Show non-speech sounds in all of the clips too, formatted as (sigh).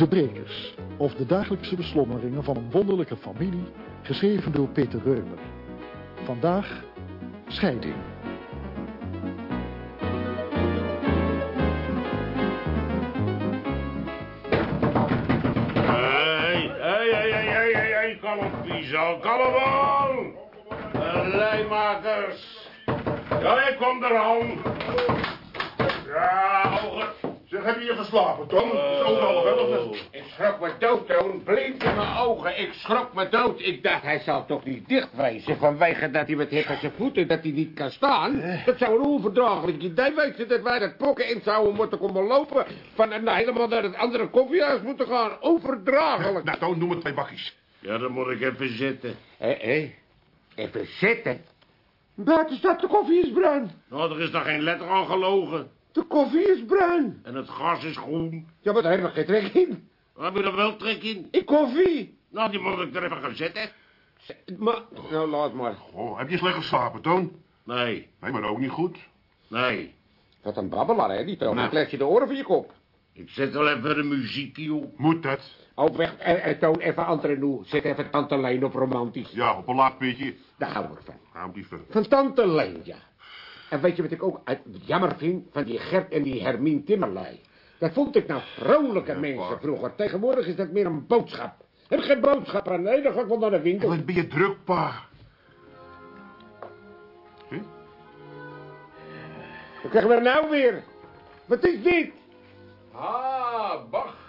De Brekers, of de dagelijkse beslommeringen van een wonderlijke familie, geschreven door Peter Reumer. Vandaag, scheiding. Hé, kalm, Piezo, kalm aan. De lijnmakers. Ja, ik kom eraan. Ja, ogen. Zeg, heb je je geslapen, Tom? Het is overal hè, of net? Ik schrok me dood, Toon. Bleef in mijn ogen. Ik schrok me dood. Ik dacht, hij zal toch niet dichtwijzen vanwege dat hij met hip aan zijn voeten, dat hij niet kan staan. Dat zou een onverdraaglijk idee wezen dat wij dat pokken in zouden moeten komen lopen. Van en helemaal naar het andere koffiehuis moeten gaan. Onverdraaglijk. Nou, Toon, noem het twee bakjes. Ja, dan moet ik even zitten. Hé, hé. Even zitten? Buiten staat de koffie is bruin. Nou, er is nog geen letter aan gelogen. De koffie is bruin. En het gas is groen. Ja, maar daar we geen trek in. Waar heb je er wel trek in? In koffie. Nou, die moet ik er even gaan zetten. Maar, nou, laat maar. Oh, heb je slecht geslapen, Toon? Nee, Nee, maar ook niet goed. nee. Wat een babbelaar, hè, die Toon. Dan klet je de oren van je kop. Ik zet wel even de muziek, joh. Moet dat? Oh, weg. En, en Toon, even entre nu. Zet even Tante Leen op romantisch. Ja, op een laag pitje. Daar hou ik van. Ga hem liever. Van Tante Leen, ja. En weet je wat ik ook uit- jammer vind? Van die Gert en die Hermien Timmerlei. Dat vond ik nou vrolijke mensen pa. vroeger. Tegenwoordig is dat meer een boodschap. Heb ik geen boodschap aan? Nee, dan ga ik wel naar de winkel. Wat ben je druk, pa? Wat krijgen we nou weer? Wat is dit? Ah, Bach.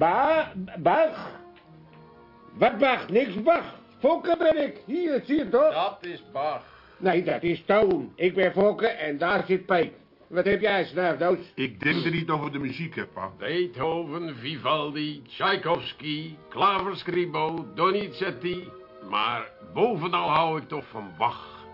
Ba, Bach? Wat Bach? Niks Bach. Fokke ben ik. Hier, zie je toch? Dat is Bach. Nee, dat is Toon. Ik ben Fokke en daar zit Peet. Wat heb jij, snuifdoos? Ik denk er niet over de muziek, hè, pa. Beethoven, Vivaldi, Tchaikovsky, Klaverscribo, Donizetti. Maar bovenal hou ik toch van Bach.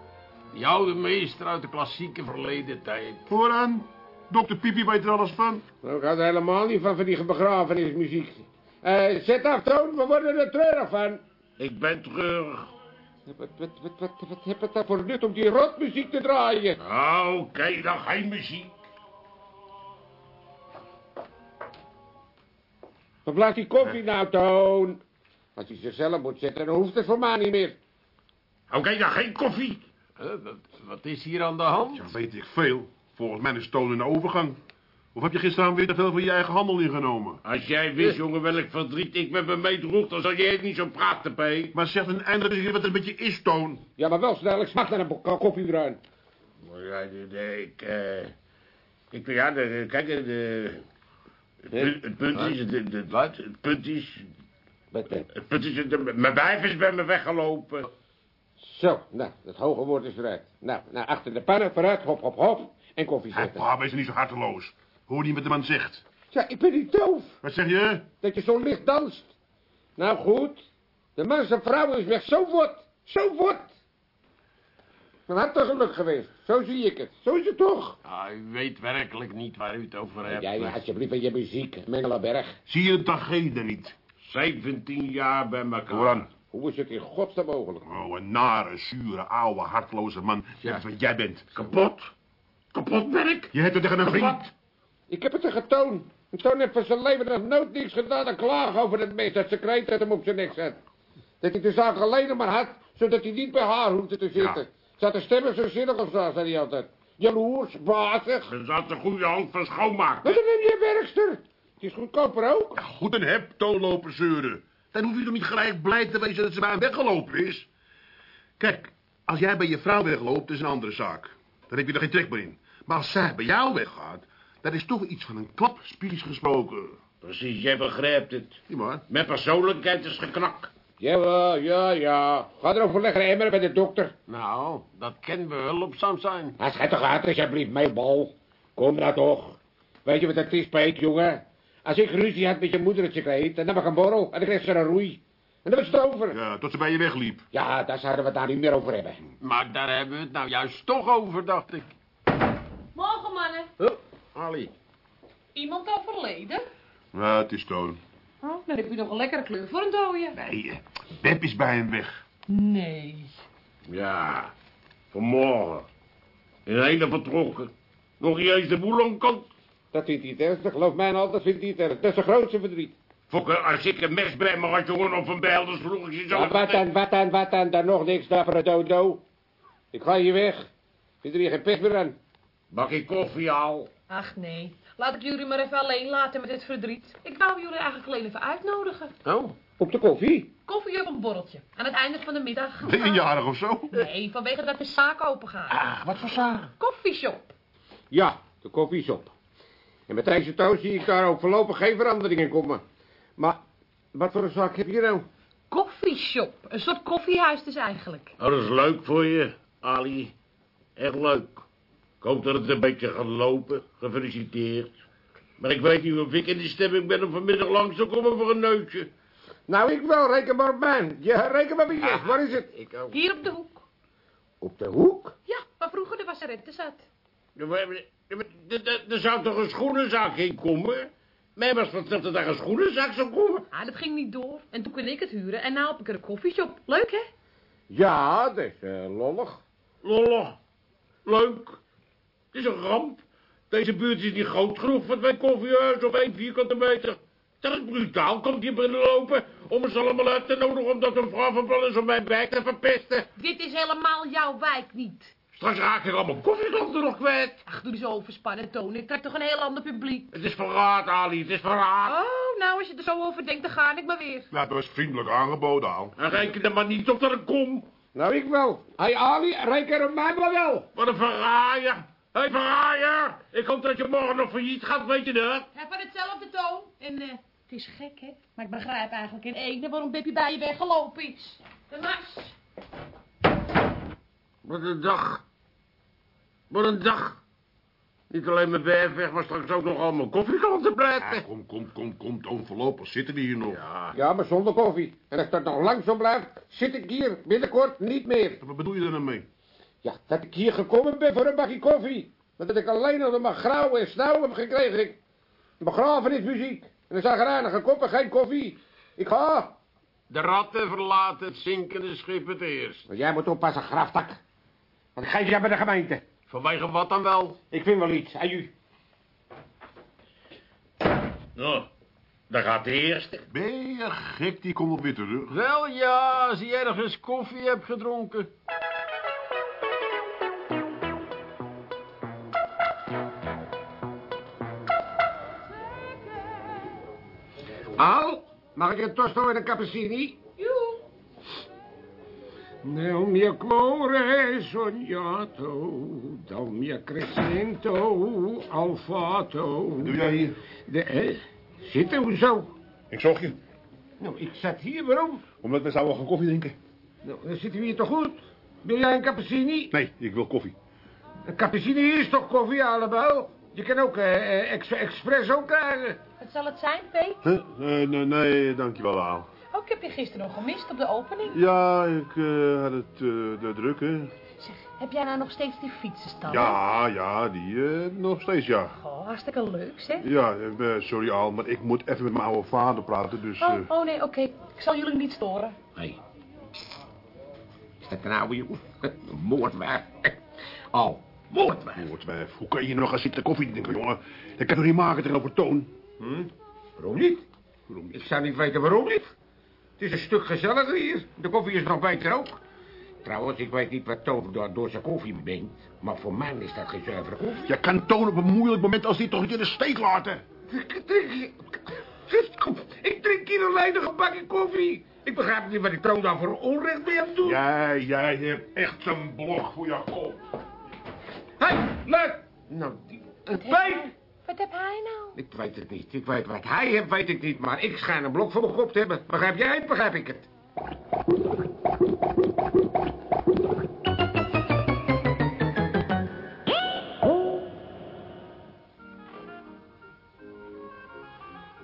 Die oude meester uit de klassieke verleden tijd. Vooraan. Dokter Pipi weet er alles van. Nou, ik had er helemaal niet van, van die begrafenismuziek. Eh, zet af, Toon, we worden er treurig van. Ik ben treurig. Wat, wat, wat, wat, wat heb het daar voor nut om die rotmuziek te draaien? Nou, Oké, dan geen muziek. Wat blijft die koffie nou, Toon? Als hij zichzelf moet zetten, dan hoeft het voor mij niet meer. Oké, dan geen koffie. Eh, wat, wat is hier aan de hand? Ja, weet ik veel. Volgens mij is Toon in de overgang. Of heb je gisteren weer te veel van je eigen handel ingenomen? Als jij wist, jongen, welk verdriet ik met me meedroeg, dan zou je niet zo praten, P. Maar zeg een eindelijk eens wat er met je is, Toon. Ja, maar wel snel, ik smaak naar een. Maar ja, ik, eh... Ik, ja, de, kijk, de... de het, punt, het is, de, de, Wat? Het punt is, het punt is, mijn wijf is bij me weggelopen. Zo, nou, het hoge woord is eruit. Nou, nou, achter de pannen, vooruit, hop, hop, hop. En koffie zetten. pa, wees niet zo harteloos. Hoor niet wat de man zegt. Ja, ik ben niet doof. Wat zeg je? Dat je zo licht danst. Nou goed, de man zijn vrouw is weg. Zo wordt, zo wordt. Van harte geluk geweest. Zo zie ik het. Zo is het toch? Ah, u weet werkelijk niet waar u het over hebt. Jij, alsjeblieft, met je muziek, Mengelenberg. Zie je het dan niet? 17 jaar bij elkaar. Hoe is het in godsnaam mogelijk? Oh, een nare, zure, oude, hartloze man. Dat is wat jij bent. Kapot. Kapot werk. Je hebt het tegen een vriend. Ik heb het er getoond. En Toon heeft van zijn leven nog nooit niks gedaan dan klagen over het meest dat secreet dat hem op zijn nek zet. Dat hij de zaak alleen maar had, zodat hij niet bij haar hoefde te zitten. Zat de stemmen zo zinnig of zo, zei hij altijd. Jaloers, bazig. Er zat een goede hand van schoonmaak. Maar dan neem je een werkster. Het is goedkoper ook. Ja, goed en heb, Toon lopen zeuren. Dan hoef je toch niet gelijk blij te wezen dat ze bij hem weggelopen is. Kijk, als jij bij je vrouw wegloopt, is een andere zaak. Daar heb je er geen trek meer in. Maar als zij bij jou weggaat, dat is toch iets van een klap, spies gesproken. Precies, jij begrijpt het. Ja, maar. Mijn persoonlijkheid is geknakt. Ja, ja, ja. Ga erover leggen, emmer bij de dokter. Nou, dat kan behulpzaam zijn. Hij schijt toch uit, alsjeblieft, meebal. Kom nou toch. Weet je wat het is, Peet, jongen? Als ik ruzie had met je moeder het secreet, dan nam ik een borrel en dan kreeg ze een roei. En dan was het over. Ja. Ja, tot ze bij je wegliep. daar zouden we het daar niet meer over hebben. Maar daar hebben we het nou juist toch over, dacht ik. Oh, Ali. Iemand overleden? Ja, het is Toon. Oh, dan heb je nog een lekkere kleur voor een dode. Nee, eh, Beb is bij hem weg. Nee. Ja, vanmorgen. In ene vertrokken. Nog niet eens de boel om kant. Dat vindt hij het ergste. Geloof mij nou, dat vindt hij het ergste. Dat is zijn grootste verdriet. Fokker, als ik een mes bij me had, jongen, of een bijl, dan sloeg ik je zo... Ja, wat dan, wat dan, wat dan? Daar nog niks, daar voor het dodo. Ik ga hier weg. Zit er hier geen pest meer aan. Bakje koffie al. Ach nee, laat ik jullie maar even alleen laten met dit verdriet. Ik wou jullie eigenlijk alleen even uitnodigen. Oh, op de koffie? Koffie of een borreltje. Aan het einde van de middag. Jarig of zo? Nee, vanwege dat de zaak open gaat. Ah, wat voor zaak? Koffieshop. Ja, de koffie is op. En met deze toon zie ik daar ook voorlopig geen verandering in komen. Maar, wat voor een zaak heb je nou? Koffieshop. Een soort koffiehuis dus eigenlijk. Oh, dat is leuk voor je, Ali. Echt leuk. Ik hoop dat het een beetje gaat lopen. Gefeliciteerd. Maar ik weet niet of ik in de stemming ben om vanmiddag langs te komen voor een neutje. Nou, ik wel, reken maar op mij. Ja, reken maar op je. Waar is het? Ik ook. Hier op de hoek. Op de hoek? Ja, waar vroeger de wasserette zat. Er zou toch een schoenenzaak in komen? Mij was verteld dat daar een schoenenzaak zou komen. Ah, dat ging niet door. En toen kon ik het huren en nou heb ik er een koffieshop. Leuk, hè? Ja, dat is eh, lollig. Lolla. Leuk. Het is een ramp. Deze buurt is niet groot genoeg voor twee koffiehuizen op één vierkante meter. Dat is brutaal. Komt hier binnenlopen om ons allemaal uit te nodigen omdat een vrouw van plan is om mijn wijk te verpesten. Dit is helemaal jouw wijk niet. Straks raak ik allemaal koffieklanten nog kwijt. Ach, doe zo overspannen, Toon. Ik trek toch een heel ander publiek. Het is verraad, Ali. Het is verraad. Oh, nou, als je er zo over denkt, dan ga ik maar weer. Nou, dat was vriendelijk aangeboden, Al. En reken er maar niet op dat ik kom. Nou, ik wel. Hey, Ali, reken op mij maar wel. Wat een verraaier. Hé, hey, verraaier. Ik hoop dat je morgen nog failliet gaat, weet je dat? Heb van hetzelfde toon. En eh, het is gek, hè? Maar ik begrijp eigenlijk in ene waarom Bippie bij je weggelopen is. De mars. Wat een dag. Wat een dag. Niet alleen mijn werk weg, maar straks ook nog allemaal koffieklanten blijven. Ja, kom, kom, kom, kom, Toon, voorlopig zitten we hier nog. Ja. Ja, maar zonder koffie. En als dat nog lang zo blijft, zit ik hier binnenkort niet meer. Wat bedoel je er nou mee? Ja, dat ik hier gekomen ben voor een bakje koffie. Maar dat ik alleen nog maar grauw en snauw heb gekregen. Ik begrafenismuziek. En een zagrijnige kop en geen koffie. Ik ga. De ratten verlaten het zinkende schip het eerst. Maar jij moet oppassen, graftak. Want ik geef jij bij de gemeente. Vanwege wat dan wel? Ik vind wel iets. Aan u. Nou, daar gaat de eerste. Ben je gek, die komt op weer terug. Wel ja, als je ergens koffie hebt gedronken. Al, mag ik een tosto en een cappuccini? Joe. Nel mio cuore sognato, dal mio crescento al fato. Doe jij hier? De, eh, zitten, hoezo? Ik zocht je. Nou, ik zat hier, waarom? Omdat we zouden gaan koffie drinken. Nou, dan zitten we hier toch goed? Wil jij een cappuccini? Nee, ik wil koffie. Een cappuccini is toch koffie, allemaal? Je kan ook eh, eh, ex espresso krijgen. Wat zal het zijn, Peet? Huh? Eh, nee, nee, dankjewel, Aal. Oh, ik heb je gisteren nog gemist op de opening. Ja, ik eh, had het eh, de druk, hè. Zeg, heb jij nou nog steeds die fietsenstal? Ja, ja, die eh, nog steeds, ja. Oh, hartstikke leuk, zeg. Ja, eh, sorry Al, maar ik moet even met mijn oude vader praten, dus... eh, Oh, oh nee, oké. Ik zal jullie niet storen. Hé. Is dat een oude jongen? Al, moordwijf. Moordwijf, hoe kan je nog gaan zitten koffie drinken, jongen? Dat kan toch niet maken tegenover Toon? Hm? Waarom niet? Waarom niet? Ik zou niet weten waarom niet. Het is een stuk gezelliger hier. De koffie is nog beter ook. Trouwens, ik weet niet wat Toon door, door zijn koffie denkt. Maar voor mij is dat geen zuivere koffie. Je kan Toon op een moeilijk moment als dit toch niet in de steek laten. Ik drink, ik drink hier alleen nog een bakje koffie. Ik begrijp niet wat ik Toon dan voor onrecht mee aan doe. Jij, jij hebt echt een blog voor je kop. Hé, hey, leuk. Nou, die, een pijn. Wat heb hij nou? Ik weet het niet. Ik weet wat hij heeft, weet ik niet. Maar ik schijn een blok voor mijn kop te hebben. Begrijp jij het, begrijp ik het.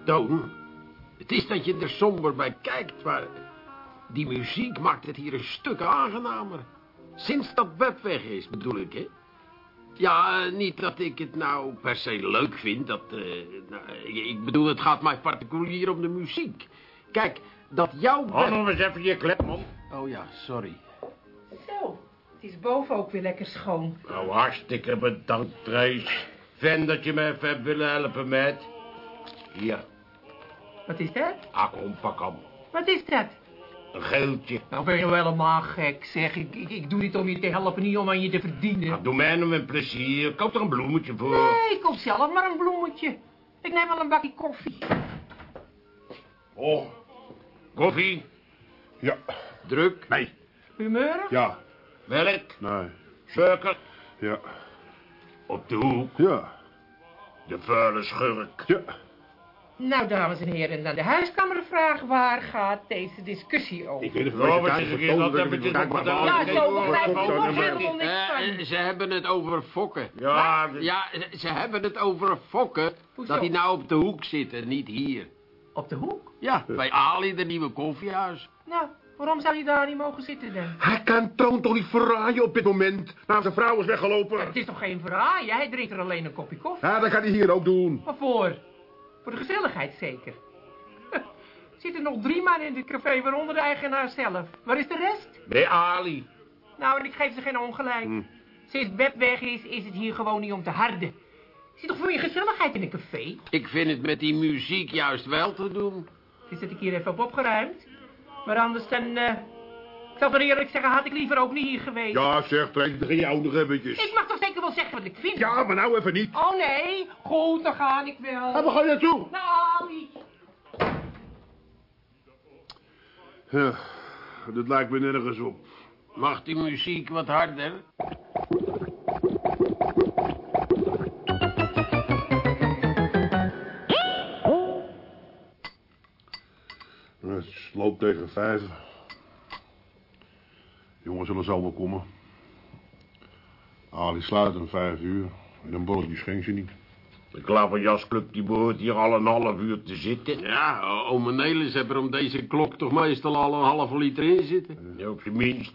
Toon, het is dat je er somber bij kijkt, maar die muziek maakt het hier een stuk aangenamer. Sinds dat web weg is, bedoel ik, hè? Ja, eh, niet dat ik het nou per se leuk vind, dat... eh, nou, ik- ik bedoel, het gaat mij particulier om de muziek. Kijk, dat jouw Hou web... nog eens even je klep, man. Oh ja, sorry. Zo, is boven ook weer lekker schoon. Nou, hartstikke bedankt, Trace. Fijn dat je me even hebt willen helpen met. Hier, Wat is dat? ah, kom, pak hem. Wat is dat? Een geeltje. Nou ben je wel helemaal gek, zeg. Ik, ik, ik doe dit om je te helpen, niet om aan je te verdienen. Nou, doe mij nou een plezier. Koop er een bloemetje voor. Nee, koop zelf maar een bloemetje. Ik neem wel een bakje koffie. Oh, koffie, Ja. Druk. Nee. Humeurig? Ja. melk, Nee. suiker. Ja. Op de hoek, Ja. de vuile schurk. Ja. Nou, dames en heren, naar de huiskamervraag. Waar gaat deze discussie over? Ik weet het wat is? Dat heb ik dit op gedaan. Ja, zo begrijp ik dan helemaal niks Eh, van. eh, ze hebben het over fokken. Ja, Ja, ze hebben het over fokken. Hoezo? Dat hij nou op de hoek zit en niet hier. Op de hoek? Ja, bij Ali, de nieuwe koffiehuis. Nou, waarom zou je daar niet mogen zitten dan? Hij kan Toon toch niet verraaien op dit moment. Nou, zijn vrouw is weggelopen. Het is toch geen verraaien? Hij drinkt er alleen een kopje koffie. Ja, dat kan hij hier ook doen. Waarvoor? Voor de gezelligheid zeker. (laughs) Zitten nog drie man in dit café, waaronder de eigenaar zelf. Waar is de rest? bij Ali. Nou, en ik geef ze geen ongelijk. Sinds Beb weg is, is het hier gewoon niet om te harden. Zit toch voor je gezelligheid in een café? Ik vind het met die muziek juist wel te doen. Dus dat ik hier even op opgeruimd. Maar anders dan... eh, ik zal maar eerlijk zeggen, had ik liever ook niet hier geweest. Ja, zeg, trek tegen nog eventjes. Ik mag toch zeker wel zeggen wat ik vind? Ja, maar nou even niet. Oh nee, goed, dan ga ik wel. Ja, waar ga je naartoe? Nou, Ali. Ja, dat lijkt me nergens op. Mag die muziek wat harder? Het loopt tegen vijf. Jongens zullen zo wel komen. Ali sluit om vijf uur. En een borreltje schenkt ze niet. De klaverjasclub die behoort hier al een half uur te zitten. Ja, ome Nelis er om deze klok toch meestal al een halve liter in zitten. Ja, op zijn minst.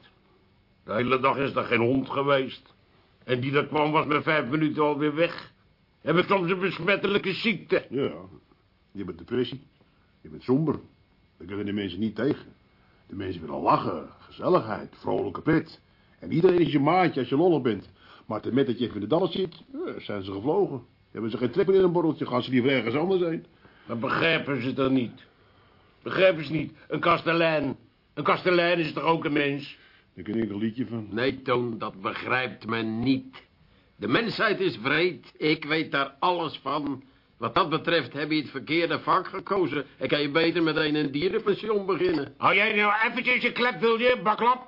De hele dag is er geen hond geweest. En die er kwam was met vijf minuten alweer weg. Hebben soms een besmettelijke ziekte. Ja, je bent depressie. Je bent somber. Daar kunnen de mensen niet tegen. De mensen willen lachen, gezelligheid, vrolijke pret. En iedereen is je maatje als je lollig bent. Maar te met dat je even in de dalles zit, ja, zijn ze gevlogen. Hebben ze geen trek meer in een borreltje, gaan ze liever ergens anders heen. Dan begrijpen ze het niet. Begrijpen ze niet. Een kastelein. Een kastelein is toch ook een mens? Daar ken ik een liedje van. Nee, Toon, dat begrijpt men niet. De mensheid is vreed. Ik weet daar alles van. Wat dat betreft heb je het verkeerde vak gekozen. En kan je beter meteen een dierenpension beginnen. Hou jij nou eventjes je klep, wil je, baklap?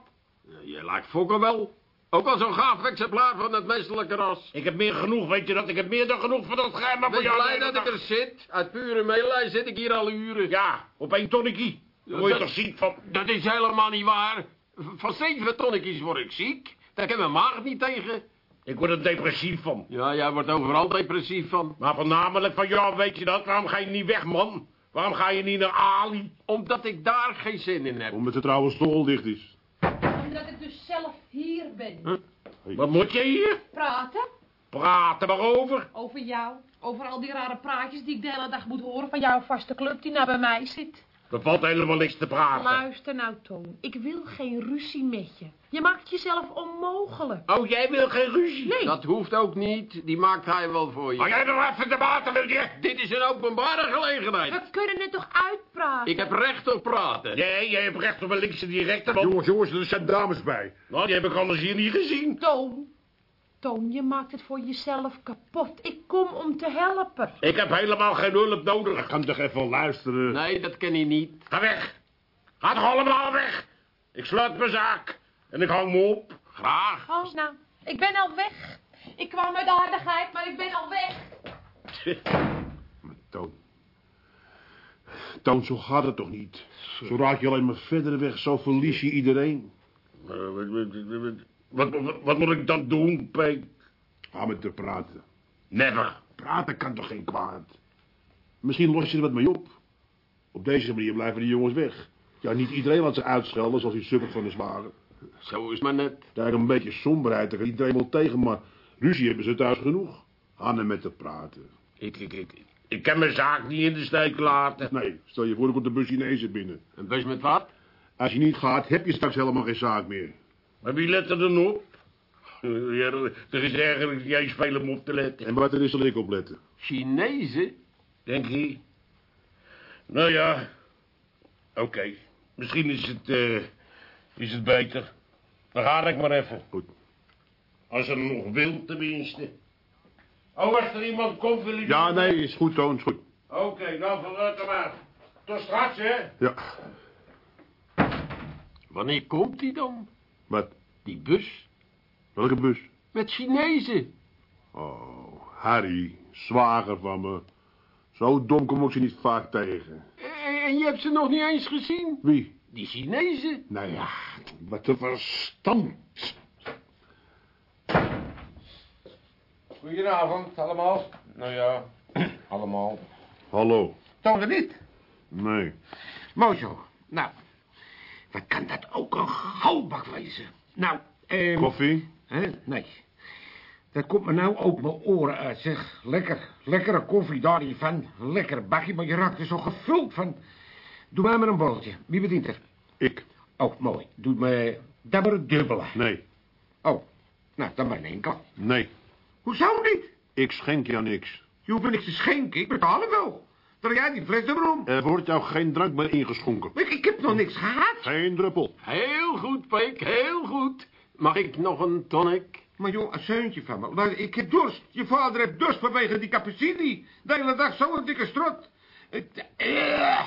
Je lijkt fokken wel. Ook al zo'n gaaf exemplaar van het menselijke ras. Ik heb meer genoeg, weet je dat? Ik heb meer dan genoeg van dat geheim. maar Ben blij dat ik er zit? Uit pure meelij zit ik hier al uren. Ja, op één tonnekie. Daar word je dat- toch ziek van? Dat is helemaal niet waar. Van zeven tonnetjes word ik ziek. Daar kan mijn maag niet tegen. Ik word er depressief van. Ja, jij wordt overal depressief van. Maar voornamelijk van jou, weet je dat? Waarom ga je niet weg, man? Waarom ga je niet naar Ali? Omdat ik daar geen zin in heb. Omdat de trouwens stol dicht is. Omdat ik dus zelf hier ben. Wat moet je hier? Praten Praten maar over. over jou. Over al die rare praatjes die ik de hele dag moet horen van jouw vaste club die nou bij mij zit. Er valt helemaal niks te praten. Luister nou, Toon. Ik wil geen ruzie met je. Je maakt jezelf onmogelijk. Oh, jij wil geen ruzie? Nee. Dat hoeft ook niet. Die maakt hij wel voor je. jij nog even de water, wil je? Dit is een openbare gelegenheid. We kunnen het toch uitpraten? Ik heb recht op praten. Nee, jij hebt recht op een linkse directe, man. Jongens, jongens, er zijn dames bij. Nou, die heb ik anders hier niet gezien. Toon. Toon, je maakt het voor jezelf kapot. Ik kom om te helpen. Ik heb helemaal geen hulp nodig. Kan toch even luisteren. Nee, dat ken hij niet. Ga weg. Ga toch allemaal weg. Ik sluit mijn zaak. En ik hang me op. Graag. Oh, nou, ik ben al weg. Ik kwam uit aardigheid, maar ik ben al weg. (laughs) Maar Toon. Toon, zo gaat het toch niet? Zo raak je alleen maar verder weg, zo verlies je iedereen. Eh, Wat, wat, wat, wat moet ik dan doen, Peet? Ga met haar praten. Never. Praten kan toch geen kwaad? Misschien los je er wat mee op. Op deze manier blijven die jongens weg. Ja, niet iedereen laat zich uitschelden zoals die sukkert van de zwager. Zo is maar net. Daar een beetje somberheid, daar kan iedereen wel tegen, maar ruzie hebben ze thuis genoeg. Hanne met te praten. Ik, ik, ik, ik kan mijn zaak niet in de steek laten. Nee, stel je voor, er komt de bus Chinezen binnen. Een bus met wat? Als je niet gaat, heb je straks helemaal geen zaak meer. Maar wie let er dan op? Ja, er is eigenlijk jij spelen om op te letten. En wat er is zal ik opletten. Chinezen? Denk je? Nou ja, oké. Misschien is het, eh, is het beter. Dan ga ik maar even. Goed. Als er nog wil, tenminste. Oh, als er iemand komt, wil je... Ja, nee, is goed, Toon, is goed. Oké, nou, vooruit dan maar. Tot straks, hè? Ja. Wanneer komt die dan? Wat? Die bus? Welke bus? Met Chinezen. Oh, Harry, zwager van me. Zo dom kom ik ze niet vaak tegen. En, en je hebt ze nog niet eens gezien? Wie? Die Chinezen. Nou ja, wat een verstand. Goedenavond, allemaal. Nou ja, (clears throat) Allemaal. Hallo. Toon er niet. Nee. Mooi zo. Nou, wat kan dat ook een goudbak wezen? Nou, eh... Koffie? Hè? Nee. Dat komt me nou ook mijn oren uit, zeg. Lekker, lekkere koffie daar van. Lekker bakje, maar je raakt er zo gevuld van. Doe mij maar een borreltje. Wie bedient er? Ik? Oh, mooi. Doe me een dubbele. Nee. Oh, nou, dan maar een enkel. Nee. Hoezo niet? Ik schenk jou niks. Je hoeft me niks te schenken, ik betaal het wel. Draai jij die fles erom? Er wordt jou geen drank meer ingeschonken. Ik, ik heb nog niks gehad. Geen druppel. Heel goed, Peek, heel goed. Mag ik nog een tonic? Maar joh, een zeuntje van me. Maar ik heb dorst. Je vader heeft dorst vanwege die cappuccini. De hele dag zo'n dikke strot. Het- eh,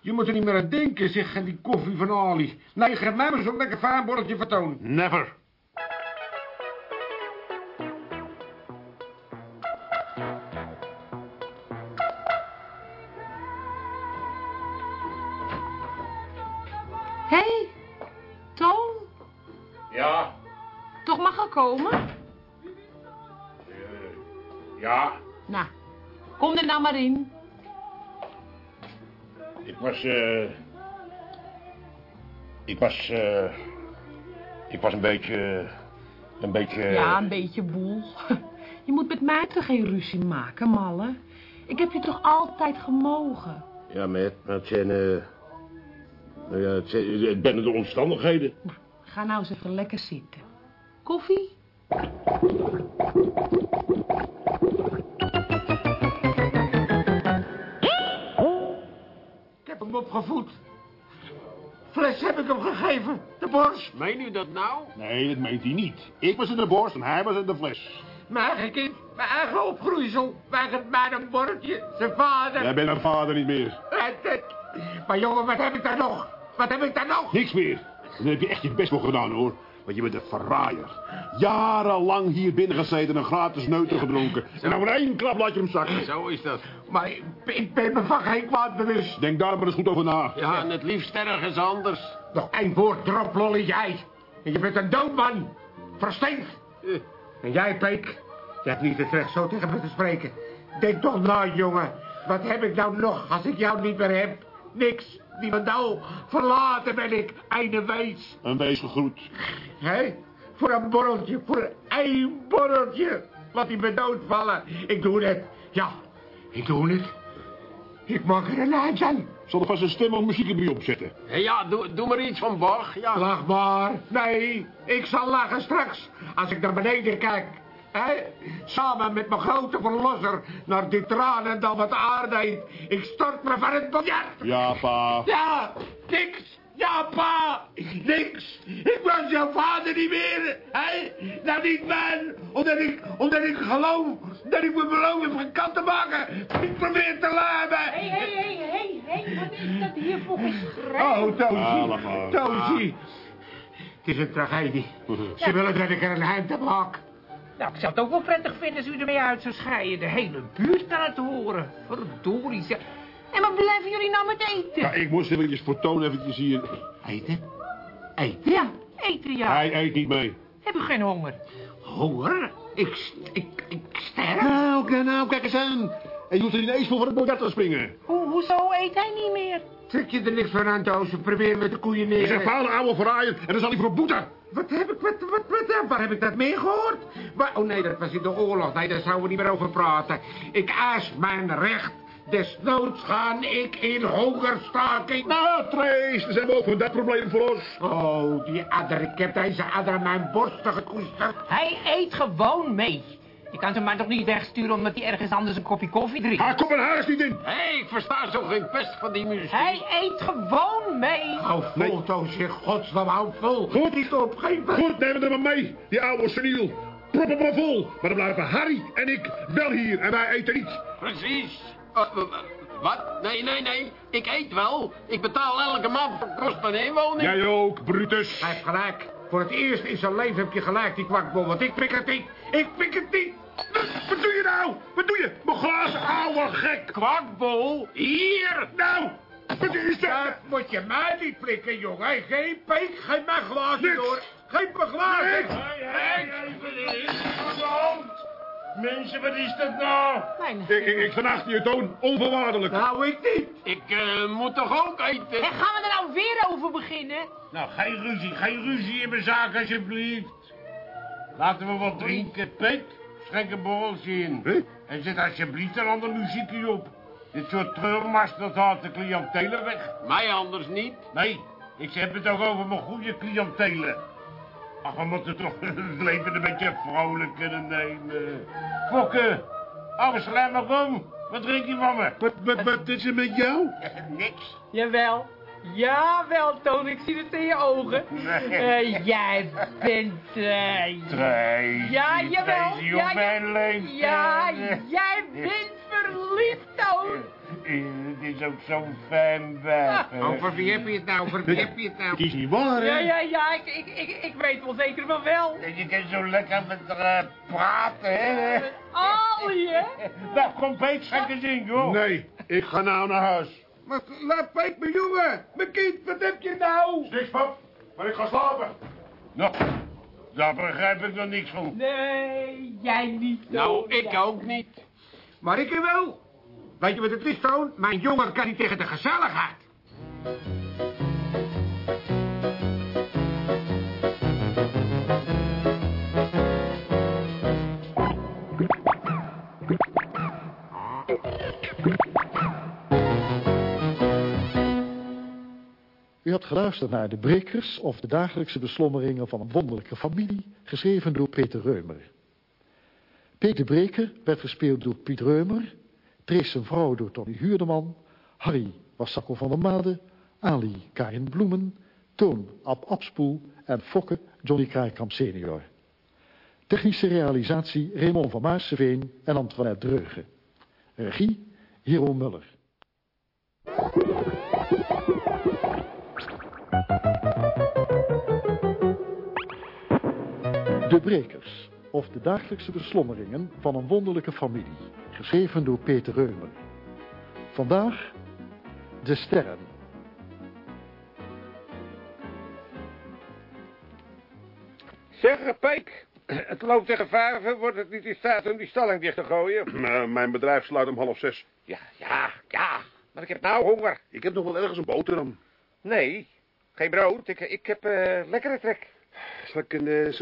Je moet er niet meer aan denken, zeg, aan die koffie van Ali. Nee, geef mij maar zo'n lekker fijn borreltje vertoon. Never. Komen? ja. Nou, kom er nou maar in. Ik was, eh... ik was, eh... ik was een beetje, een beetje... Ja, een beetje boel. (laughs) Je moet met mij toch geen ruzie maken, malle? Ik heb je toch altijd gemogen? Ja, met, maar het zijn, eh... Nou ja, het, zijn, het de omstandigheden. Nou, ga nou eens even lekker zitten. Koffie? Ik heb hem opgevoed. Fles heb ik hem gegeven. De borst. Meen u dat nou? Nee, dat meent hij niet. Ik was in de borst en hij was in de fles. Mijn eigen kind. Mijn eigen opgroeisel. Weigert mij een bordje. Zijn vader. Jij bent een vader niet meer. Maar jongen, wat heb ik daar nog? Wat heb ik daar nog? Niks meer. Dan heb je echt je best wel gedaan, hoor. Want je bent een verraaier. Jarenlang hier binnen gezeten en gratis neuter gedronken. En nou in één klap laat je hem zakken. Zo is dat. Maar ik, ik ben me van geen kwaad bewust. Denk daar maar eens goed over na. Ja, en het liefst ergens anders. Nog één woord erop, lolly, jij. En je bent een doodman. Verstinkt. Eh, En jij, Peek, je hebt niet het recht zo tegen me te spreken. Denk toch na, jongen. Wat heb ik nou nog als ik jou niet meer heb? Niks. Niemandal. Verlaten ben ik. Einde wees. Een wees gegroet. Hé? Voor een borreltje. Voor één borreltje. Laat die me doodvallen. Ik doe het. Ja, ik doe het. Ik maak er een eind aan. Zal er vast een stem of muziek bij opzetten. Ja, doe, doe maar iets van Bach. Ja. Lach maar. Nee, ik zal lachen straks. Als ik naar beneden kijk. Hè? Samen met mijn grote verlosser naar die tranen dan wat aarde heet. Ik stort me van het biljart. Ja, pa. Ja, niks. Ja, pa. Niks. Ik was jouw vader niet meer. Hè? Nou niet man. Omdat ik, omdat ik geloof dat ik me beloof heb gekant te maken. Ik probeer te laven. Hé, hé, hé, hé, hé, wat is dat hier voor geschreeuw? Oh, maar. Toosje. Het is een tragedie. (laughs) Ze willen dat ik er een aan maak. Nou, ik zou het ook wel prettig vinden als u ermee uit zou scheiden. De hele buurt kan het horen. Verdorie. zeg. En wat blijven jullie nou met eten? Ja, ik moest eventjes voor Toon eventjes hier. Eten? Eten? Ja, eten ja. Hij eet niet mee. Heb u geen honger? Honger? Ik, st- ik, ik sterf? Nou, nou, nou, kijk eens aan. En je hoeft er ineens voor voor het biljart te springen. Ho hoezo eet hij niet meer? Trek je er niks van aan, Toosje? Probeer met de koeien Je is een neer. vuile oude verraaier en dan zal hij voor boeten. Wat heb ik, wat, wat, wat, waar heb ik dat meer gehoord? Waar, oh nee, dat was in de oorlog. Nee, daar zouden we niet meer over praten. Ik aas mijn recht Desnoods ga ik in hongerstaking. Nou, Trace, er zijn we over dat probleem verlost. Oh, die adder. Ik heb deze adder aan mijn borsten gekoesterd. Hij eet gewoon mee. Je kan ze maar toch niet wegsturen omdat hij ergens anders een kopje koffie drinkt. Haar kom er huis niet in. Hé, ik versta zo geen pest van die muziek. Hij eet gewoon mee. Hou vol, Nee. Toos, in godsnaam, hou vol. Goed. Niet opgeven. Goed, neem hem er maar mee, die oude seniel. Prop hem maar vol. Maar dan blijven Harry en ik wel hier en wij eten niet. Precies. Eh, w- w- wat? Nee, nee, nee. Ik eet wel. Ik betaal elke maand voor kost van inwoning. Jij ook, Brutus. Hij heeft gelijk. Voor het eerst in zijn leven heb je gelijk, die kwakbol. Want ik pik het niet. Ik pik het niet. Wat doe je nou? Wat doe je? Mijn glazen oude gek. Kwakbol? Hier! Nou, wat is dat? Dat moet je mij niet prikken, jongen. Geen peek, geef mijn glazen door. Geef mijn glazen. Mensen, wat is dat nou? Mijn Ik, ik, ik je toon, onvoorwaardelijk. Nou, ik niet. Ik eh, moet toch ook eten? En gaan we er nou weer over beginnen? Nou, geen ruzie, geen ruzie in mijn zaak, alsjeblieft. Laten we wat drinken. Peet, een borreltje in. Hè? En zet alsjeblieft een ander muziekje op. Dit soort treurmars, dat haalt de cliëntelen weg. Mij anders niet. Nee, ik heb het ook over mijn goede cliëntelen. Ach, we moeten toch (laughs) het leven een beetje vrolijker nemen. Fokke, oude slijmer, kom. Wat drink je van me? Wat, wat, wat is er met jou? (laughs) Niks. Jawel. Jawel, Toon, ik zie het in je ogen. Eh, jij bent... Tracy, ja, jawel. Ja, op mijn leeftijd. ja, jij bent verliefd, Toon. Het is ook zo'n fijn wijf. Over wie heb je het nou? Over wie heb je het nou? Het is niet waar, hè? Ja, ja, ja, ik, ik, ik, ik weet wel zeker van wel. En Je kan zo lekker met haar eh, praten, hè? Ali, (laughs) hè? Nou, kom Peet, schenk eens in, joh. Nee, ik ga nou naar huis. Maar laat peek mijn jongen. Mijn kind, wat heb je nou? Niks, pap. Maar ik ga slapen. Nou, daar begrijp ik nog niks van. Nee, jij niet. Nou, ik ook niet. Maar ik er wel. Weet je wat het is, Toon? Mijn jongen kan niet tegen de gezelligheid. Geluisterd naar De Brekers of de dagelijkse beslommeringen van een wonderlijke familie, geschreven door Peter Reumer. Peter Breker werd gespeeld door Piet Reumer, Trees zijn vrouw door Tony Huurdeman, Harry was Sakko van der Made, Ali Karin Bloemen, Toon Ab Abspoel en Fokke Johnny Kraaikamp senior. Technische realisatie Raymond van Maarseveen en Antoinette Dreugen. Regie Hero Muller. De Brekers, of de dagelijkse beslommeringen van een wonderlijke familie, geschreven door Peter Reumer. Vandaag de sterren. Zeg, Peek. (clears throat) Het loopt tegen vijven. Wordt het niet in staat om die stalling dicht te gooien? (clears throat) Eh, mijn bedrijf sluit om half zes. Ja, ja, ja. Maar ik heb nou honger. Ik heb nog wel ergens een boterham. Nee, geen brood. Ik, ik heb eh, lekkere trek. Zal ik een uh,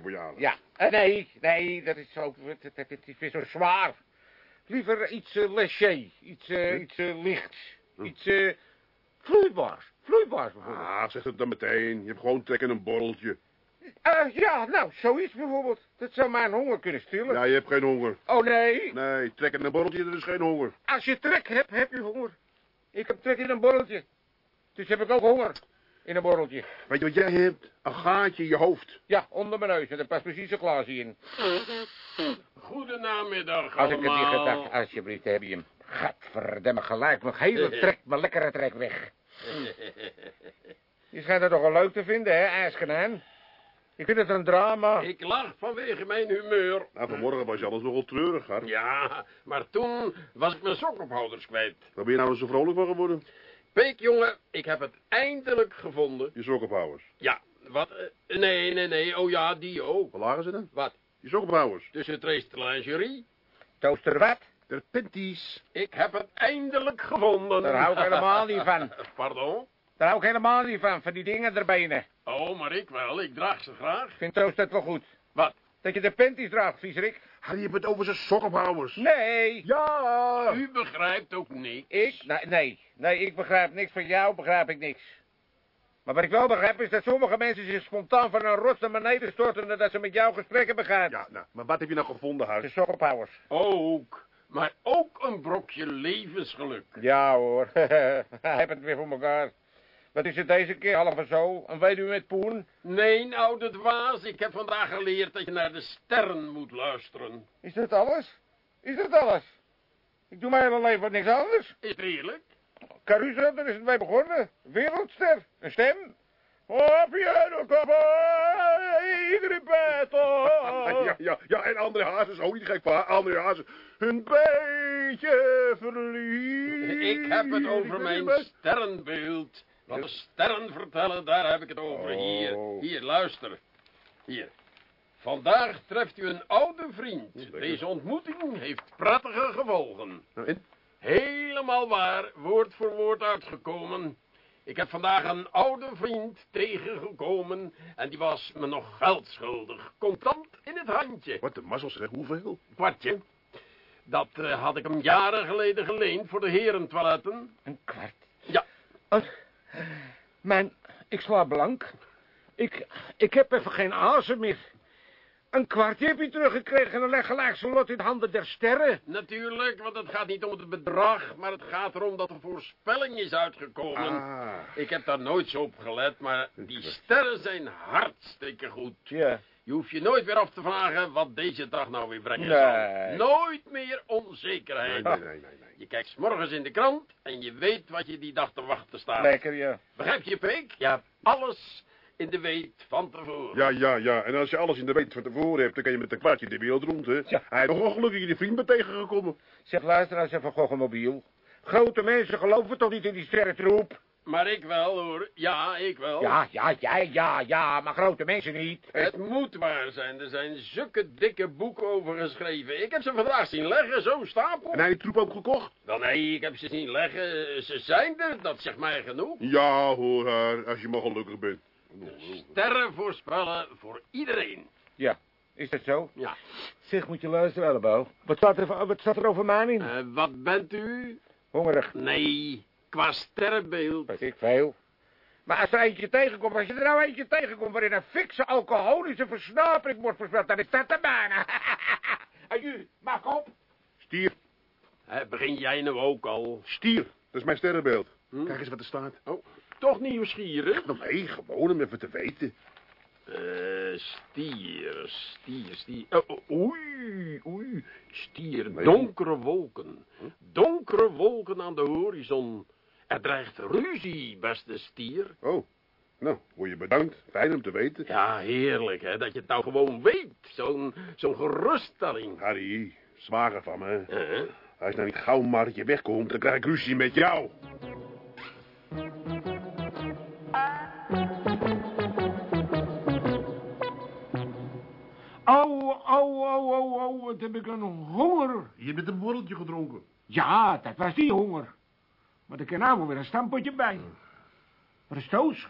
voor je halen? Ja. Eh, nee, nee, dat is zo... Het, is weer zo zwaar. Liever iets uh. Iets, eh, iets lichts. Iets eh vloeibaars. Vloeibaars bijvoorbeeld. Ah, zeg het dan meteen. Je hebt gewoon trek in een borreltje. Ja, nou, zoiets bijvoorbeeld. Dat zou mijn honger kunnen stillen. Ja, je hebt geen honger. Oh, nee. Nee, trek in een borreltje, dat is geen honger. Als je trek hebt, heb je honger. Ik heb trek in een borreltje. Dus heb ik ook honger. In een borreltje. Weet je wat jij hebt? Een gaatje in je hoofd. Ja, onder mijn neus. En daar past precies een glaasje in. Goedenamiddag Als ik het hier allemaal. gedacht, alsjeblieft, heb je hem. Gadverdamme gelijk. Mijn hele (laughs) trek, mijn lekkere trek weg. Je schijnt het toch wel leuk te vinden, hè, ijskanaan? Ik vind het een drama. Ik lach vanwege mijn humeur. Nou, vanmorgen was je alles nogal treurig, Gar. Ja, maar toen was ik mijn sokophouders kwijt. Waar ben je nou zo vrolijk van geworden? Peek, jongen, ik heb het eindelijk gevonden. Je sokkenpowers. Ja, wat? eh, nee, nee, nee. Oh ja, die ook. Waar lagen ze dan? Wat? Je sokkenpowers. Tussen het race de lingerie. Toaster wat? De panties. Ik heb het eindelijk gevonden. Daar hou ik helemaal niet van. (laughs) Pardon? Daar hou ik helemaal niet van, van die dingen erbenen. Oh, maar ik wel. Ik draag ze graag. Ik vind Toast dat wel goed. Wat? Dat je de panties draagt, viezerik. Je hebt het over zijn sokkenhouders. Nee, Ja! U begrijpt ook niks. ik? Nee, nee, nee, ik begrijp niks van jou, begrijp ik niks. Maar wat ik wel begrijp is dat sommige mensen zich spontaan van een rots naar beneden storten... nadat ze met jou gesprekken begrijpen. Ja, nou, maar wat heb je nou gevonden, De Harry? sokkenpowers. Ook. Maar ook een brokje levensgeluk. Ja hoor, (laughs) hij heeft het weer voor elkaar. Wat is het deze keer, half of zo? Een weduwe met poen? Nee, oude dwaas, ik heb vandaag geleerd dat je naar de sterren moet luisteren. Is dat alles? Is dat alles? Ik doe mijn hele leven wat niks anders. Is het eerlijk? Caruso, daar is het mee begonnen. Wereldster, een stem. Oh, piano, kappa, iedere peto. (laughs) Ja, ja, ja, en André Hazes, oh, niet gek van André Hazes. Een beetje verliefd. Ik heb het over mijn sterrenbeeld. Wat de sterren vertellen, daar heb ik het over. Hier, Oh. hier, luister. Hier. Vandaag treft u een oude vriend. Deze ontmoeting heeft prettige gevolgen. Nou? Helemaal waar, woord voor woord uitgekomen. Ik heb vandaag een oude vriend tegengekomen en die was me nog geld schuldig. Contant in het handje. Wat de mazzel zeg, hoeveel? Kwartje. Dat eh, had ik hem jaren geleden geleend voor de herentoiletten. Een kwart. Ja, Mijn, ik sla blank. Ik, ik heb even geen azen meer. Een kwartje heb je teruggekregen en dan leg gelijk zijn lot in de handen der sterren. natuurlijk, want het gaat niet om het bedrag, maar het gaat erom dat de voorspelling is uitgekomen. Ah. Ik heb daar nooit zo op gelet, maar die sterren zijn hartstikke goed. Ja. Je hoeft je nooit weer af te vragen wat deze dag nou weer brengen Nee. zal. Nooit meer onzekerheid. nee, nee, nee. nee. Je kijkt 's morgens in de krant en je weet wat je die dag te wachten staat. Lekker, ja. Begrijp je, Peek? Je hebt alles in de weet van tevoren. Ja, ja, ja. En als je alles in de weet van tevoren hebt, dan kan je met een kwartje de wereld rond, hè? Ja. Hij heeft nog gelukkig je vriend bent tegengekomen. Zeg, luister eens even Goggemobiel. Grote mensen geloven toch niet in die sterrentroep? Maar ik wel, hoor. Ja, ik wel. Ja, ja, ja, ja, ja, maar grote mensen niet. Het moet waar zijn. Er zijn zulke dikke boeken over geschreven. Ik heb ze vandaag zien leggen, zo'n stapel. En hij heeft troep ook gekocht? Wel nee, ik heb ze zien leggen. Ze zijn er, dat zegt mij genoeg. Ja, hoor haar, als je maar gelukkig bent. Sterren voorspellen voor iedereen. Ja, is dat zo? Ja. Zeg, moet je luisteren, Elleboog. Wat staat er, wat staat er over mij in? Eh, wat bent u? Hongerig. Nee, qua sterrenbeeld. Weet ik veel. Maar als er eentje tegenkomt, als je er nou eentje tegenkomt waarin een fikse alcoholische versnapering wordt voorspeld, dan is dat de bijna. (laughs) Aju, maak op. Stier, Eh, begin jij nou ook al? stier. Dat is mijn sterrenbeeld. Hm? Kijk eens wat er staat. Oh, toch nieuwsgierig? Nou, nee, gewoon om even te weten. Eh, stier, stier, stier. Oh, oh, oei, oei. Stier, donkere wolken. Donkere wolken aan de horizon. Er dreigt ruzie, beste stier. Oh, nou, word je bedankt. Fijn om te weten. Ja, heerlijk, hè, dat je het nou gewoon weet. Zo'n zo'n geruststelling. Harry, zwager van me. Eh, Als nou niet gauw maar dat je wegkomt, dan krijg ik ruzie met jou. Au, au, au, au, au, wat heb ik een honger. Je hebt een borreltje gedronken. Ja, dat was die honger. Maar ik er nou wel weer een stampotje bij. Wat is Toos?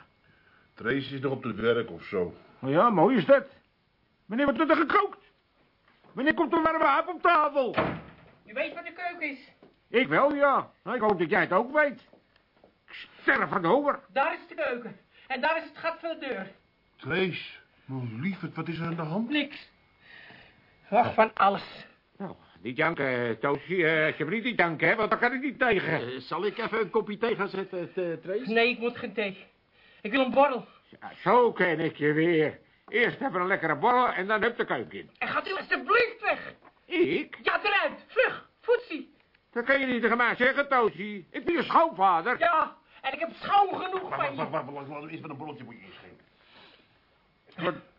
Trace is nog op het werk of zo. Oh ja, mooi is dat. Meneer, wat wordt er gekookt? Wanneer komt er warme hap op tafel? U weet wat de keuken is. Ik wel, ja. Nou, ik hoop dat jij het ook weet. Ik sterf van de honger. Daar is de keuken. En daar is het gat van de deur. Trace, mijn lieverd, wat is er aan de hand? Niks. Wacht van alles. Nou, niet janken, Toosje. eh, alsjeblieft niet janken, hè, want dan kan ik niet tegen. eh, zal ik even een kopje thee gaan zetten, eh, Trace? Nee, ik moet geen thee. Ik wil een borrel. Ja, zo ken ik je weer. Eerst even een lekkere borrel en dan hup de keuken in. En gaat u alsjeblieft weg. Ik? Ja, eruit. Vlug. Voetsie. Dat kan je niet tegen mij zeggen, Toosje. Ik ben je schoonvader. Ja, en ik heb schoon genoeg Wacht, van wacht, je. wacht, wacht, wacht, wacht, eerst met een borreltje moet je inschenken.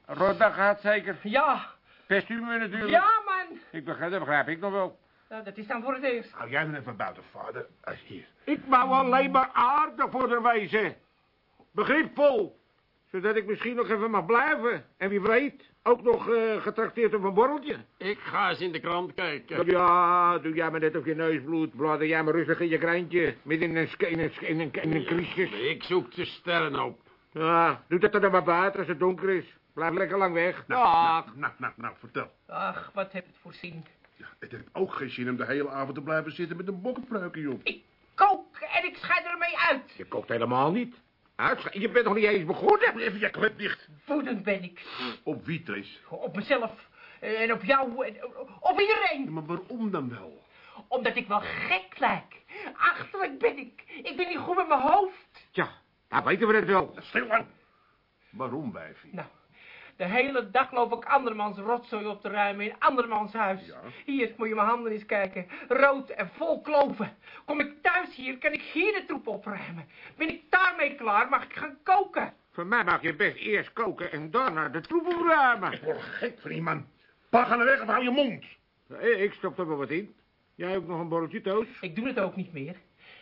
Rotdag gaat zeker. Ja. Pest u me natuurlijk. Ja, man. Ik begrijp, dat begrijp ik nog wel. Nou, dat is dan voor het eerst. Hou jij dan even buiten, vader. Ah, hier. Ik wou alleen maar aardig voor de wezen. Begripvol. Zodat ik misschien nog even mag blijven. En wie weet, ook nog eh, getrakteerd op een borreltje. Ik ga eens in de krant kijken. Ja, doe jij maar net of je neus bloedt. Bladder jij maar rustig in je krantje. Midden in een, in een, in een, in een crisis. Ik zoek de sterren op. Ja, doe dat er dan maar buiten als het donker is. Blijf lekker lang weg. Nou, Dag. nou, nou, nou, nou, vertel. Ach, wat heeft het voor zin. Ja, het heeft ook geen zin om de hele avond te blijven zitten met een bokkenpruikje. Ik kook en ik scheid ermee uit. Je kookt helemaal niet. Uitsch- Je bent nog niet eens begonnen. Even je klep dicht. Woedend ben ik. Op wie, Trace? Op mezelf. En op jou. En op iedereen. Ja, maar waarom dan wel? Omdat ik wel gek lijk. Achterlijk ben ik. Ik ben niet goed met mijn hoofd. Tja, nou weten we het wel. Stil aan. Waarom, wijfie? Nou, de hele dag loop ik andermans rotzooi op te ruimen in andermans huis. Ja. Hier, moet je mijn handen eens kijken. Rood en vol kloven. Kom ik thuis hier, kan ik hier de troep opruimen. Ben ik daarmee klaar, mag ik gaan koken. Voor mij mag je best eerst koken en daarna de troep opruimen. Ik word gek van die man. Pa, ga naar weg of hou je mond. Ik stop er wel wat in. Jij ook nog een borreltje toast? Ik doe het ook niet meer.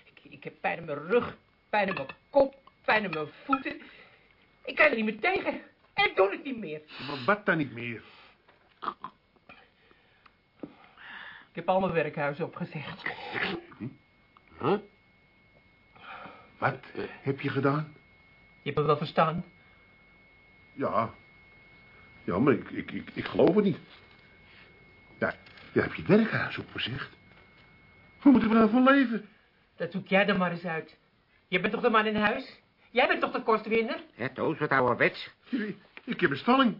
Ik, ik heb pijn in mijn rug, pijn in mijn kop, pijn in mijn voeten. Ik kan er niet meer tegen. En ik doe het niet meer. Maar wat dan niet meer? Ik heb al mijn werkhuizen opgezegd. Huh? Wat heb je gedaan? Je hebt het wel verstaan. Ja. Ja, maar ik, ik, ik, ik geloof het niet. Ja, je hebt je werkhuis opgezegd. Hoe moeten we nou van leven? Dat zoek jij er maar eens uit. Je bent toch de man in huis? Jij bent toch de kostwinner? Hè, toast, wat ouderwets. Ik, ik heb een stalling.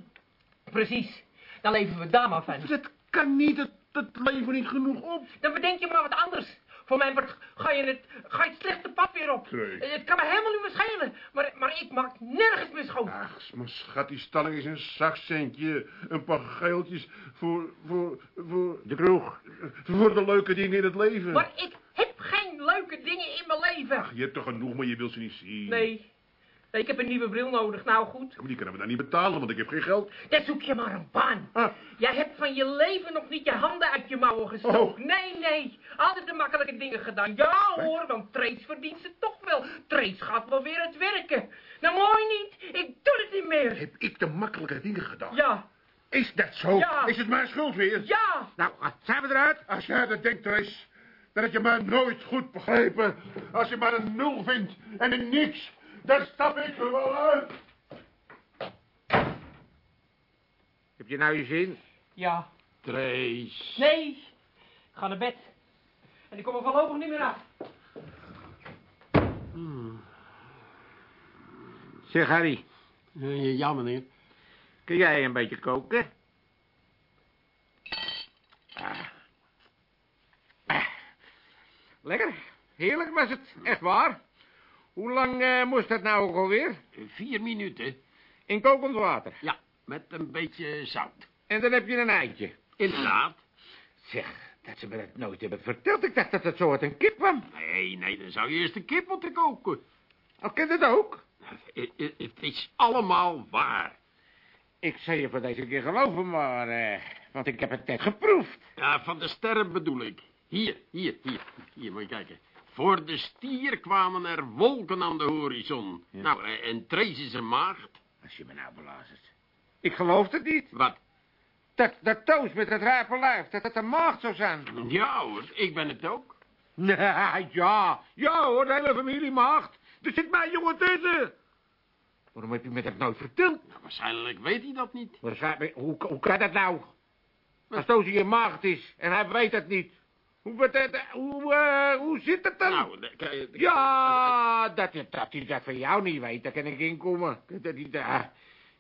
Precies. Dan leven we daar maar van. Dat kan niet, dat, dat levert niet genoeg op. Dan bedenk je maar wat anders. Voor mij wordt, ga, je het, ga je het slechte pad weer op. Nee. Het kan me helemaal niet meer schelen. Maar, maar ik maak nergens meer schoon. Ach, maar schat, die stalling is een zakcentje. Een paar geeltjes voor, voor, voor, De kroeg. voor de leuke dingen in het leven. Maar ik heb geen leuke dingen in mijn leven. Ach, je hebt toch genoeg, maar je wilt ze niet zien. Nee. Ik heb een nieuwe bril nodig. Nou goed. Ja, Maar die kunnen we dan niet betalen, want ik heb geen geld. Dan zoek je maar een baan. Ah. Jij hebt van je leven nog niet je handen uit je mouwen gestoken. Oh. Nee, nee. Altijd de makkelijke dingen gedaan. Ja hoor, want Trace verdient ze toch wel. Trace gaat wel weer het werken. Nou mooi niet. Ik doe het niet meer. Heb ik de makkelijke dingen gedaan? Ja, Is dat zo? Ja. Is het mijn schuld weer? ja. Nou, zijn we eruit? Als jij dat denkt, Trace, dan heb je mij nooit goed begrepen. Als je maar een nul vindt en een niks, dan stap ik er wel uit. Heb je nou je zin? Ja. Trace. Nee. Ik ga naar bed. En ik kom er voorlopig niet meer af. Zeg, Harry, Eh, Ja, meneer. kun jij een beetje koken? Ah. Ah. Lekker. Heerlijk was het. Echt waar. Hoe lang eh, moest dat nou ook alweer? Vier minuten. In kokend water. Ja, met een beetje zout. En dan heb je een eitje. Inderdaad. Zeg, dat ze me dat nooit hebben verteld. Ik dacht dat het zo uit een kip kwam. Nee, nee, dan zou je eerst de kip moeten koken. Al kent het ook. Het, het- het is allemaal waar. Ik zou je voor deze keer geloven, maar... eh, want ik heb het net geproefd. Ja, van de sterren bedoel ik. Hier, hier, hier. Hier, moet je kijken. Voor de stier kwamen er wolken aan de horizon. Nou, eh, en Trace is een maagd. Als je me nou belazert. Ik geloof het niet. Wat? Dat, dat toast met dat rape lijf, dat het een maagd zou zijn. Ja hoor, ik ben het ook. (laughs) Nee, ja. Ja hoor, de hele familie maagd. Er zit mijn jongen tussen. Waarom heb je me dat nooit verteld? Nou, waarschijnlijk weet hij dat niet. Waarschijnlijk- Hoe, hoe kan dat nou? Als Toos hier maagd is en hij weet het niet. Hoe, wat, eh, hoe, eh, hoe zit het dan? Nou, de- Ja, dat, dat hij dat van jou niet weet, daar kan ik inkomen. Dat, ah,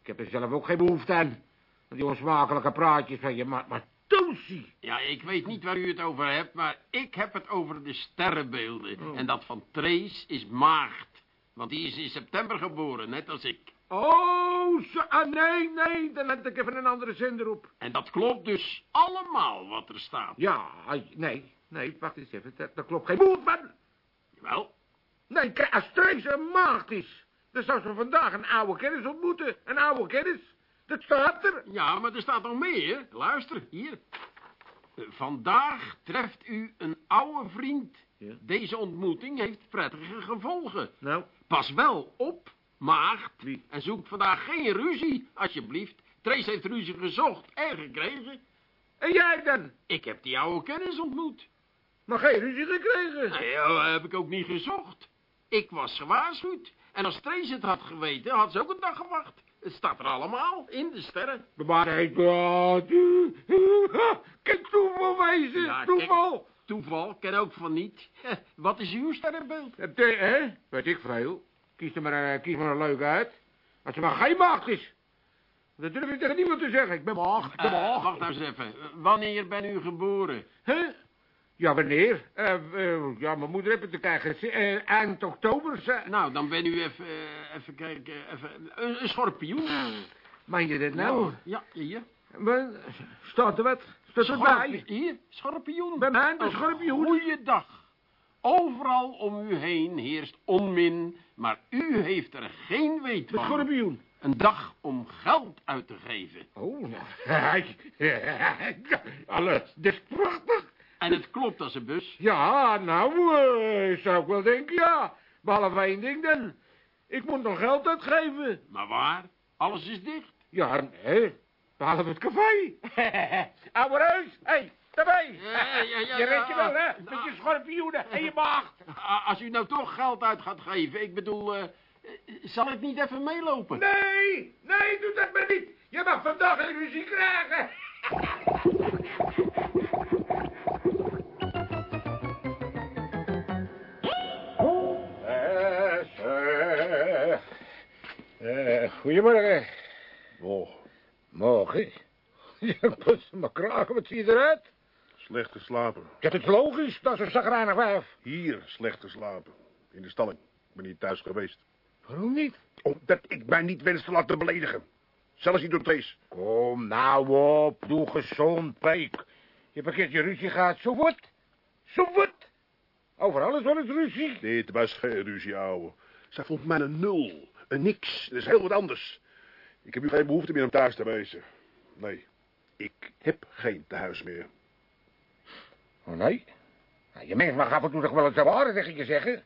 ik heb er zelf ook geen behoefte aan. Die onsmakelijke praatjes van je, maar, maar Toosie. Ja, ik weet niet waar u het over hebt, maar ik heb het over de sterrenbeelden. En dat van Trace is maagd. Want die is in september geboren, net als ik. Oh, zo, ah, nee, nee, dan heb ik even een andere zender op. En dat klopt dus allemaal wat er staat. Ja, nee, nee, wacht eens even, dat, dat klopt geen moed van. Wel, Nee, kijk, als Trace een maagd is, dan zou ze vandaag een oude kennis ontmoeten. Een oude kennis. Dat staat er. ja, maar er staat nog meer. Luister, hier. Vandaag treft u een oude vriend. Ja. Deze ontmoeting heeft prettige gevolgen. Nou, Pas wel op, Wie? En zoek vandaag geen ruzie, alsjeblieft. Trace heeft ruzie gezocht en gekregen. en jij dan? Ik heb die oude kennis ontmoet. Maar geen ruzie gekregen. Nee, dat heb ik ook niet gezocht. Ik was gewaarschuwd. En als Trace het had geweten, had ze ook een dag gewacht. Het staat er allemaal in de sterren. Maar (laughs) ja, Kijk, toeval wezen, Ja, toeval. kijk, toeval, ken ook van niet. (laughs) Wat is uw sterrenbeeld? Eh, hè? Weet ik veel. Kies er maar, eh, kies maar een leuk uit. Als er maar geen is. Dat durf ik tegen niemand te zeggen. Ik ben maagd, ik ben Eh, maagd. wacht nou eens even. Wanneer ben u geboren? Hè? Ja, wanneer? Eh, ja, mijn moeder heeft het te krijgen. Eh, eind oktober. ze- Nou, dan ben u even, even kijken, even, een, een schorpioen. Meen je dit nou? Ja, hier. Maar, staat er wat? Staat er bij? Hier, schorpioen. Bij mij, de Een schorpioen. Goeiedag. Overal om u heen heerst onmin, maar u heeft er geen weet De van. schorpioen. Een dag om geld uit te geven. Oh, nou. (laughs) Alles, dit is prachtig. En het klopt als een bus. Ja, nou, eh, zou ik wel denken, ja. Behalve één ding dan. Ik moet nog geld uitgeven. Maar waar? Alles is dicht. Ja, nee. Behalve het café. Oude reus, hé, hey, daarbij. Ja, ja, ja, je redt je wel, hè? Met je schorpioenen en je maagd. (laughs) A- Als u nou toch geld uit gaat geven, ik bedoel, eh, eh, zal ik niet even meelopen? Nee, nee, doe dat maar niet. Je mag vandaag een ruzie krijgen. Eh, goedemorgen. Oh, Morgen? (laughs) Ja, pas maar kragen, wat zie je eruit? Slecht geslapen. Ja, het is logisch, dat is een zagrijnig wijf. Hier slecht geslapen. In de stalling. Ik ben niet thuis geweest. Waarom niet? Omdat ik mij niet wens te laten beledigen. Zelfs niet door Trace. Kom nou op, doe gezond, Peek. Je verkeerd je ruzie gaat, zo wat? Zo wat? Over alles wel eens ruzie. Dit was geen ruzie, ouwe. Zij vond mij een nul. Een niks. Dat is heel wat anders. Ik heb nu geen behoefte meer om thuis te wezen. Nee, ik heb geen thuis meer. Oh nee? Nou, je mens mag af en toe toch wel eens waarde tegen je zeggen.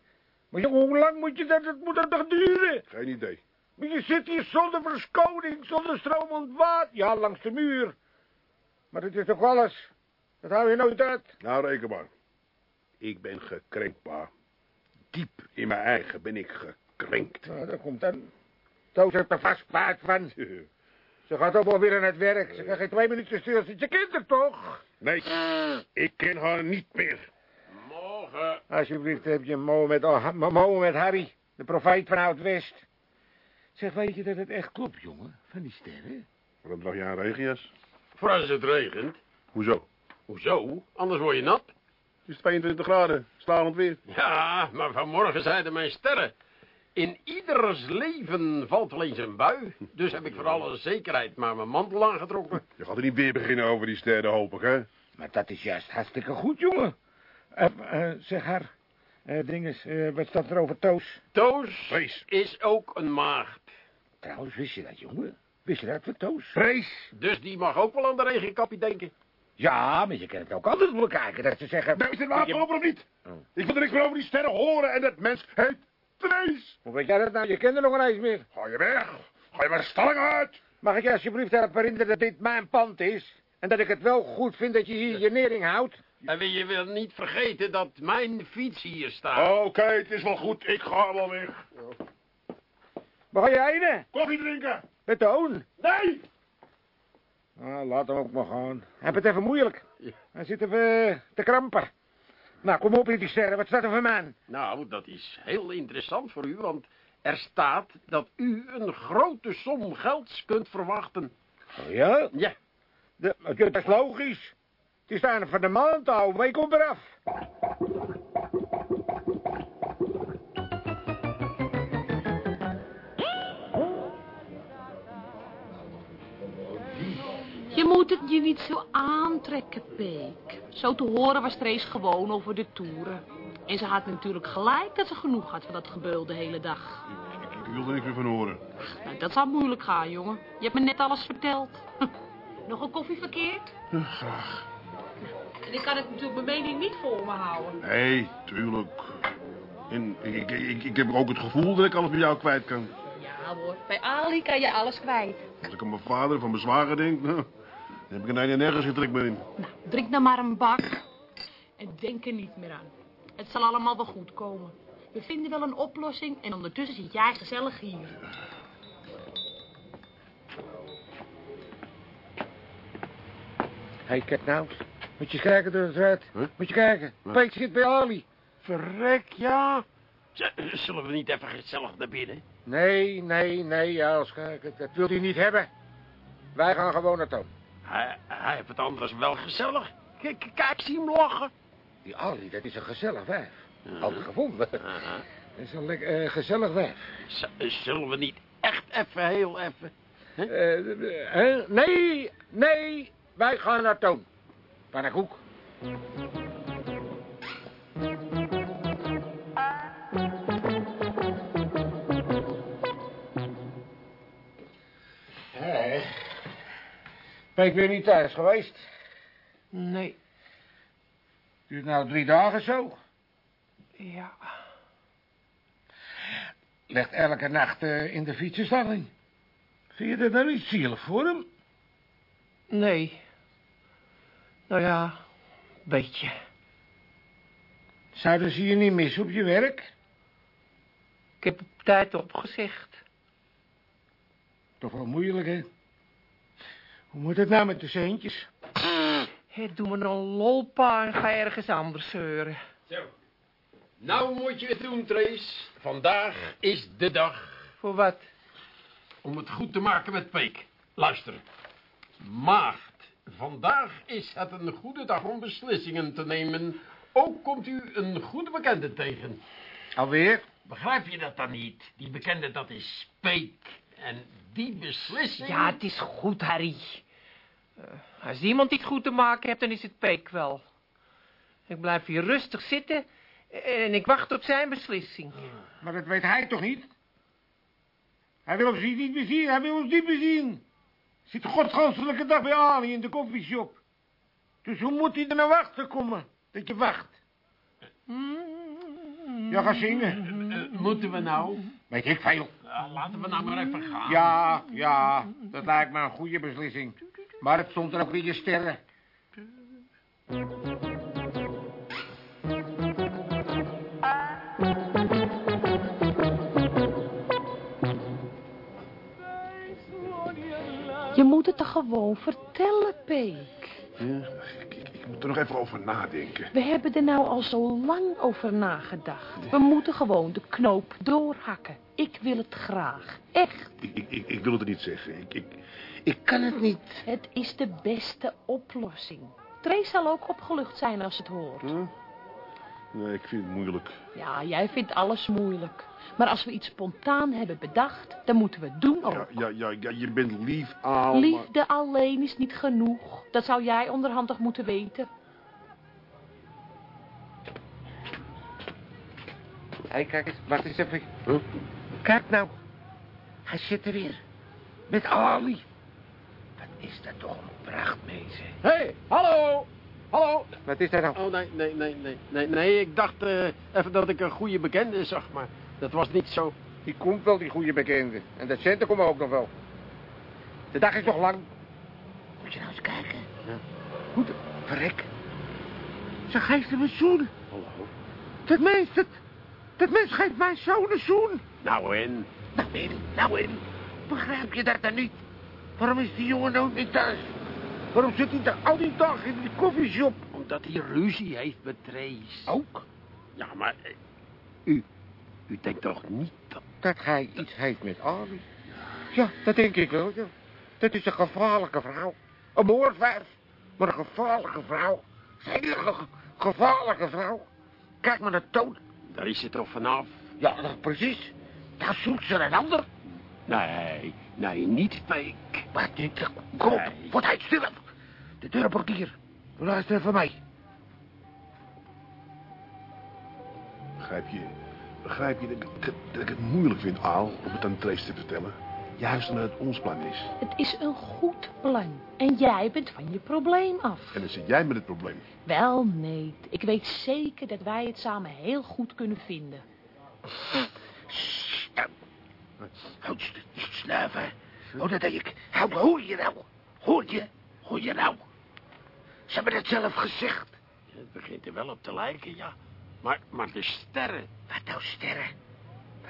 Maar jongen, hoe lang moet je dat, dat moet dat toch duren? Geen idee. Maar je zit hier zonder verskoning, zonder stromend water. Ja, langs de muur. Maar dat is toch alles? Dat hou je nooit uit. Nou, reken maar. Ik ben gekrenkt, pa. Diep in mijn eigen ben ik gekrenkt. Nou, dat komt dan. Toos heeft er vast paard van. (laughs) Ze gaat ook wel weer aan het werk. Ze kan geen twee minuten stil zitten. Je kent haar toch? Nee, ik ken haar niet meer. Morgen. Alsjeblieft heb je Mohammed, oh, Mohammed Harry, de profeet van Oud-West. Zeg, weet je dat het echt klopt, jongen? Van die sterren? Waarom draag je aan regenjas? Voor als het regent. Hoezo? Hoezo? Anders word je nat. Het is 22 graden. Stralend weer. Ja, maar vanmorgen zeiden mijn sterren. In ieders leven valt wel eens een bui. Dus heb ik voor alle zekerheid maar mijn mantel aangetrokken. (laughs) Je gaat er niet weer beginnen over die sterren, hoop ik, hè? Maar dat is juist hartstikke goed, jongen. Eh, eh, zeg haar, eh dinges, eh, wat staat er over Toos? Toos Vrees. is ook een maagd. Trouwens, wist je dat, jongen? Wist je dat van Toos? Vrees. Dus die mag ook wel aan de regenkappie denken. Ja, maar je kan het ook altijd wel kijken, dat ze zeggen... Nou, is dit wapen Je- open of niet? Oh. Ik wil er niks meer over die sterren horen en dat mens heet Vrees. Hoe weet jij dat nou? Je kent er nog een eens meer. Ga je weg. Ga je maar de stalling uit. Mag ik je alsjeblieft erop herinneren dat dit mijn pand is? En dat ik het wel goed vind dat je hier je nering houdt? En wil je wel niet vergeten dat mijn fiets hier staat. Oké, het is wel goed. Ik ga wel weg. Waar ga je heen? Koffie drinken. Met Toon? Nee. Ah, laat hem ook maar gaan. Hij heeft het even moeilijk. Hij zit even eh, te krampen. Nou, kom op, die sterren. Wat staat er voor man? Nou, dat is heel interessant voor u, want er staat dat u een grote som gelds kunt verwachten. Oh ja? Ja, De, dat is logisch. Het is einde van de maand, ouwe. Maar je komt eraf. Moet het je niet zo aantrekken, Peek. Zo te horen was Trace gewoon over de toeren. En ze had natuurlijk gelijk dat ze genoeg had van dat gebeul de hele dag. Ik, wil er niks meer van horen. Nou, dat zal moeilijk gaan, jongen. Je hebt me net alles verteld. (laughs) Nog een koffie verkeerd? Graag. En ik kan het natuurlijk mijn mening niet voor me houden. Nee, tuurlijk. En ik, ik, ik heb ook het gevoel dat ik alles bij jou kwijt kan. Ja hoor, bij Ali kan je alles kwijt. Als ik aan mijn vader aan mijn zwager denk, (laughs) nou, dan heb ik een nergens gedrukt meer in. Nou, drink nou maar een bak. En denk er niet meer aan. Het zal allemaal wel goed komen. We vinden wel een oplossing en ondertussen zit jij gezellig hier. Hé, hey, kijk nou. Moet je eens kijken door het red. Moet je kijken. Huh? schiet zit bij Ali. Verrek, ja. Zullen we niet even gezellig naar binnen? Nee, nee, nee, Jaals. Dat wilt hij niet hebben. Wij gaan gewoon naar Toon. Hij, hij heeft het anders wel gezellig. Kijk, kijk, zie hem lachen. Die Ali, dat is een gezellig wijf. Ja. Altijd gevonden. Aha. Dat is een lekker eh, gezellig wijf. Z- Zullen we niet echt even, heel even... Eh, eh, eh, nee, nee, wij gaan naar Toon. Pannenkoek. Hé, ben ik weer niet thuis geweest? Nee, Duurt nou drie dagen zo. ja. Legt elke nacht eh, in de fietsenstalling. Vind je dat nou niet zielig voor hem? Nee. Nou ja, beetje. Zouden ze je niet missen op je werk? Ik heb op tijd opgezegd. Toch wel moeilijk, hè? Hoe moet het nou met de centjes? Hé, doe me een lolpa en ga ergens anders zeuren. Zo. Nou moet je het doen, Trace. Vandaag is de dag Voor wat? om het goed te maken met Peek. Luister. Maagd, vandaag is het een goede dag om beslissingen te nemen. Ook komt u een goede bekende tegen. Alweer? Begrijp je dat dan niet? Die bekende, dat is Peek. En die beslissing... Ja, het is goed, Harry. Eh, als iemand iets goed te maken heeft, dan is het Peek wel. Ik blijf hier rustig zitten en ik wacht op zijn beslissing. Maar dat weet hij toch niet? Hij wil ons niet meer zien, hij wil ons niet meer zien. Zit de godsganselijke dag bij Ali in de koffieshop. Dus hoe moet hij er nou achter komen, dat je wacht? Ja, ga zingen. Eh, moeten we nou? Weet ik veel. Ja, laten we nou maar even gaan. Ja, ja, dat lijkt me een goede beslissing. Maar het stond er ook in je sterren. Je moet het toch gewoon vertellen, Peek. Ja, ik, moet er nog even over nadenken. We hebben er nou al zo lang over nagedacht. We moeten gewoon de knoop doorhakken. Ik wil het graag. Echt. Ik, ik, ik, wil het er niet zeggen. Ik, ik, ik kan het niet. Het is de beste oplossing. Trace zal ook opgelucht zijn als het hoort. Hm? Nee, ik vind het moeilijk. Ja, jij vindt alles moeilijk. Maar als we iets spontaan hebben bedacht, dan moeten we het doen ook. Ja, ja, ja, ja, je bent lief, maar... Liefde alleen is niet genoeg. Dat zou jij onderhand toch moeten weten. Hé, kijk eens, wacht eens even. Huh? Kijk nou. Hij zit er weer. Met Ali. Wat is dat toch een prachtmezen. Hé, hey, hallo! Hallo! Wat is dat nou? Oh, nee, nee, nee, nee, nee, nee. Ik dacht eh, even dat ik een goede bekende zag, maar dat was niet zo. Die komt wel, die goede bekende. En dat centen komen ook nog wel. De dag is nog lang. Moet je nou eens kijken. Ja. Hoe de... Verrek. Ze geeft hem een zoen. Hallo? Dat mens, dat... Dat mens geeft mij zo'n zoen. Nou en? Nou in, nou in. Begrijp je dat dan niet? Waarom is die jongen nou niet thuis? Waarom zit hij daar al die dag in die koffieshop? Omdat hij ruzie heeft met Trace. Ook? Ja, maar eh, u, u denkt toch niet dat... Dat hij iets heeft met Ali. Ja, dat denk ik wel, ja. Dat is een gevaarlijke vrouw. Een moordwijf, maar een gevaarlijke vrouw. Een hele ge- gevaarlijke vrouw. Kijk maar naar Toon. Daar is het toch vanaf? Ja, dat precies. Daar zoekt ze een ander. Nee, nee, niet fake. Maar dit, kom op, Nee. word hij stil. De deurportier. Luister even mij. Begrijp je, begrijp je dat ik, het- dat ik het moeilijk vind, Aal, om het aan Trace te vertellen? Juist omdat het ons plan is. Het is een goed plan. En jij bent van je probleem af. En dan zit jij met het probleem. Wel, nee. Ik weet zeker dat wij het samen heel goed kunnen vinden. Houd je niet snuiven. Oh, dat deed ik. Hou, hoor je nou? Hoor je? Hoor je nou? Ze hebben het zelf gezegd. Ja, Het begint er wel op te lijken, ja. Maar, maar de sterren... Wat nou, sterren?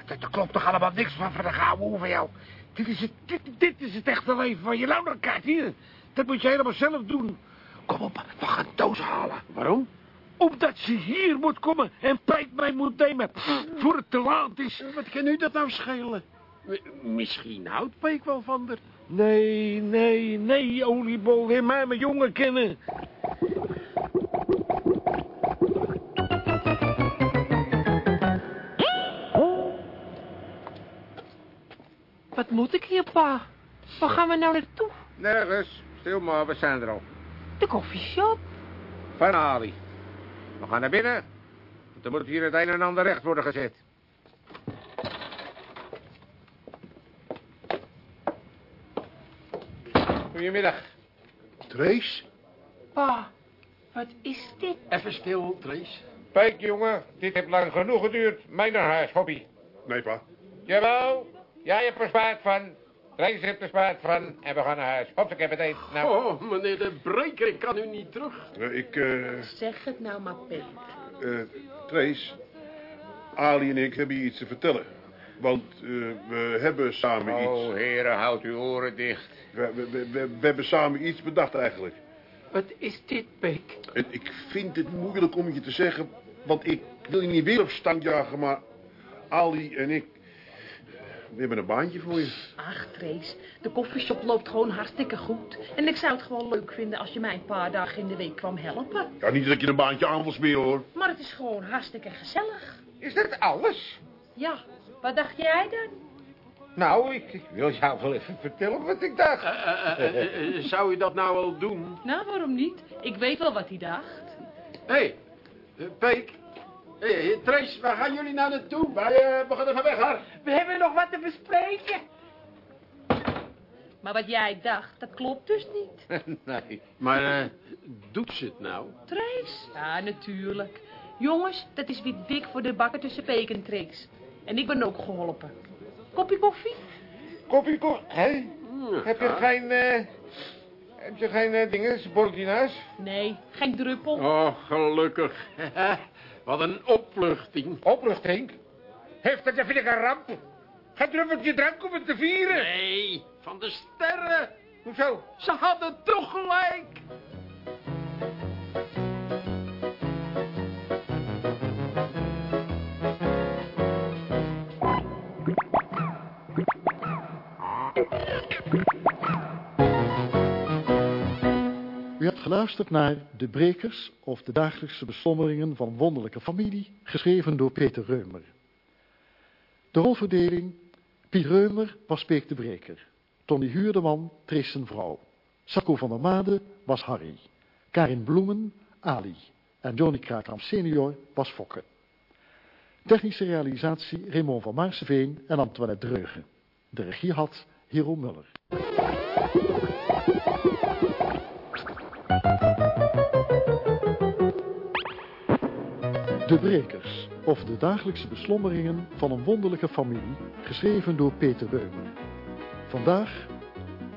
Dat, dat klopt toch allemaal niks van van de gouden hoer van jou? Dit is, het, dit, dit is het echte leven van je kijkt. Hier, dat moet je helemaal zelf doen. Kom op, we gaan doos halen. Waarom? Omdat ze hier moet komen en Pijk mij moet nemen. Voor het te laat is. Wat kan u dat nou schelen? M- Misschien houdt Peek wel van haar. Nee, nee, nee, oliebol. Leer mij mijn jongen kennen. Wat moet ik hier, pa? Waar gaan we nou naartoe? Nergens. Stil maar, we zijn er al. De koffieshop. Van Ali. We gaan naar binnen. Dan moet hier het een en ander recht worden gezet. Goedemiddag. Trace? Pa, wat is dit? Even stil, Trace. Kijk, jongen, dit heeft lang genoeg geduurd. Mij naar huis, hobby. Nee, pa. Jawel, jij hebt er spaard van. Reis heeft er spaard van. En we gaan naar huis. Hop, ik heb het eten. Nou, Oh, meneer de breker, ik kan u niet terug. Eh, ik, eh, Zeg het nou maar, Peek. eh, Trace, Ali en ik hebben je iets te vertellen. Want eh, we hebben samen iets. oh, heren, houd uw oren dicht. We, we, we, hebben samen iets bedacht eigenlijk. Wat is dit, Peek? En ik vind het moeilijk om je te zeggen, want ik wil je niet weer op stand jagen, maar Ali en ik, we hebben een baantje voor je. Ach, Trace, de koffieshop loopt gewoon hartstikke goed. En ik zou het gewoon leuk vinden als je mij een paar dagen in de week kwam helpen. Ja, niet dat je een baantje aan wil smeren hoor. Maar het is gewoon hartstikke gezellig. Is dat alles? Ja, wat dacht jij dan? Nou, ik, ik wil jou wel even vertellen wat ik dacht. Eh, eh, eh, zou u dat nou wel doen? Nou, waarom niet? Ik weet wel wat hij dacht. Hé, hey, Peek. Hé, hey, Trace, waar gaan jullie nou naartoe? Wij we gaan even weg, haar. We hebben nog wat te bespreken. Maar wat jij dacht, dat klopt dus niet. (laughs) nee. Maar eh, doet ze het nou? Trace? Ja, natuurlijk. Jongens, dat is weer dik voor de bakken tussen Peek en Trace. En ik ben ook geholpen. Kopje koffie? Koffie, koffie. Hé? Heb je geen, eh... Heb je geen uh, dingen, borreltje in huis? Nee, geen druppel. Oh, gelukkig. (laughs) Wat een opluchting. Opluchting? Heeft dat, dat vind ik een ramp. Geen druppeltje drank om het te vieren. Nee, van de sterren. Hoezo? Ze hadden toch gelijk. Geluisterd naar De Brekers of de dagelijkse beslommeringen van wonderlijke familie, geschreven door Peter Reumer. De rolverdeling, Piet Reumer was Peek de Breker, Tony Huurdeman Tris zijn vrouw, Sacco van der Made was Harry, Karin Bloemen Ali en Johnny Kraakram senior was Fokke. Technische realisatie Raymond van Maarseveen en Antoinette Dreugen. De regie had Hero Muller. De Brekers, of de dagelijkse beslommeringen van een wonderlijke familie, geschreven door Peter Reumer. Vandaag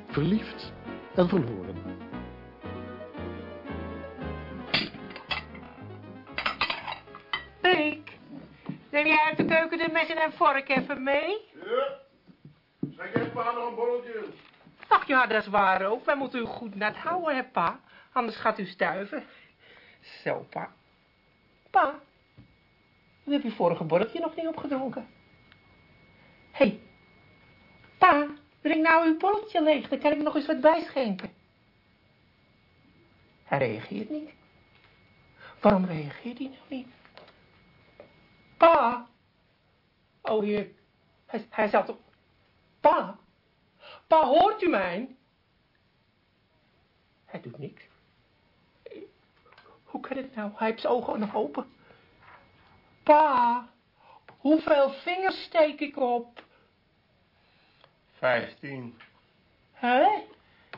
verliefd en verloren. Peek, neem jij uit de keuken de mes en vork even mee? Ja. Schenk jij pa nog een borreltje? Ach ja, dat is waar ook. Wij moeten u goed nat houden, hè, pa. Anders gaat u stuiven. Zo, pa. Pa, u hebt uw vorige borreltje nog niet opgedronken. Hé, hey, pa, drink nou uw borreltje leeg. Dan kan ik nog eens wat bijschenken. Hij reageert niet. Waarom reageert hij nou niet? Pa. Oh, hier. Hij, hij zat op... Pa. Pa, hoort u mij? Hij doet niks. Hoe kan het nou? Hij heeft zijn ogen nog open. Pa, hoeveel vingers steek ik op? Vijftien. Hè?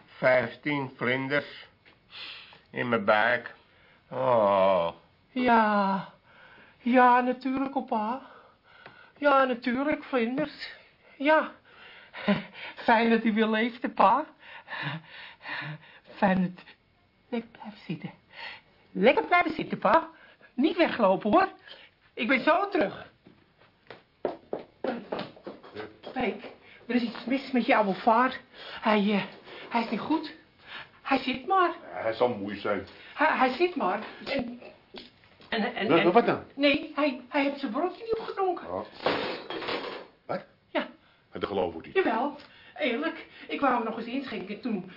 Vijftien vlinders. In mijn buik. Oh. Ja, ja, natuurlijk, opa. Ja, natuurlijk, vlinders. Ja. Fijn dat u weer leeft, hè, pa. Fijn dat... Lekker blijven zitten. Lekker blijven zitten, pa. Niet weglopen, hoor. Ik ben zo terug. Kijk, er is iets mis met jouw vaar. Hij, eh, hij is niet goed. hij zit maar. Hij zal moe zijn. Hij, hij zit maar. En, en, en, Nou, en- wat dan? Nee, hij, hij heeft zijn broodje niet opgedronken. Oh. Wat? Ja, Dat geloof ik niet. jawel. Eerlijk. Ik wou hem nog eens inschenken toen,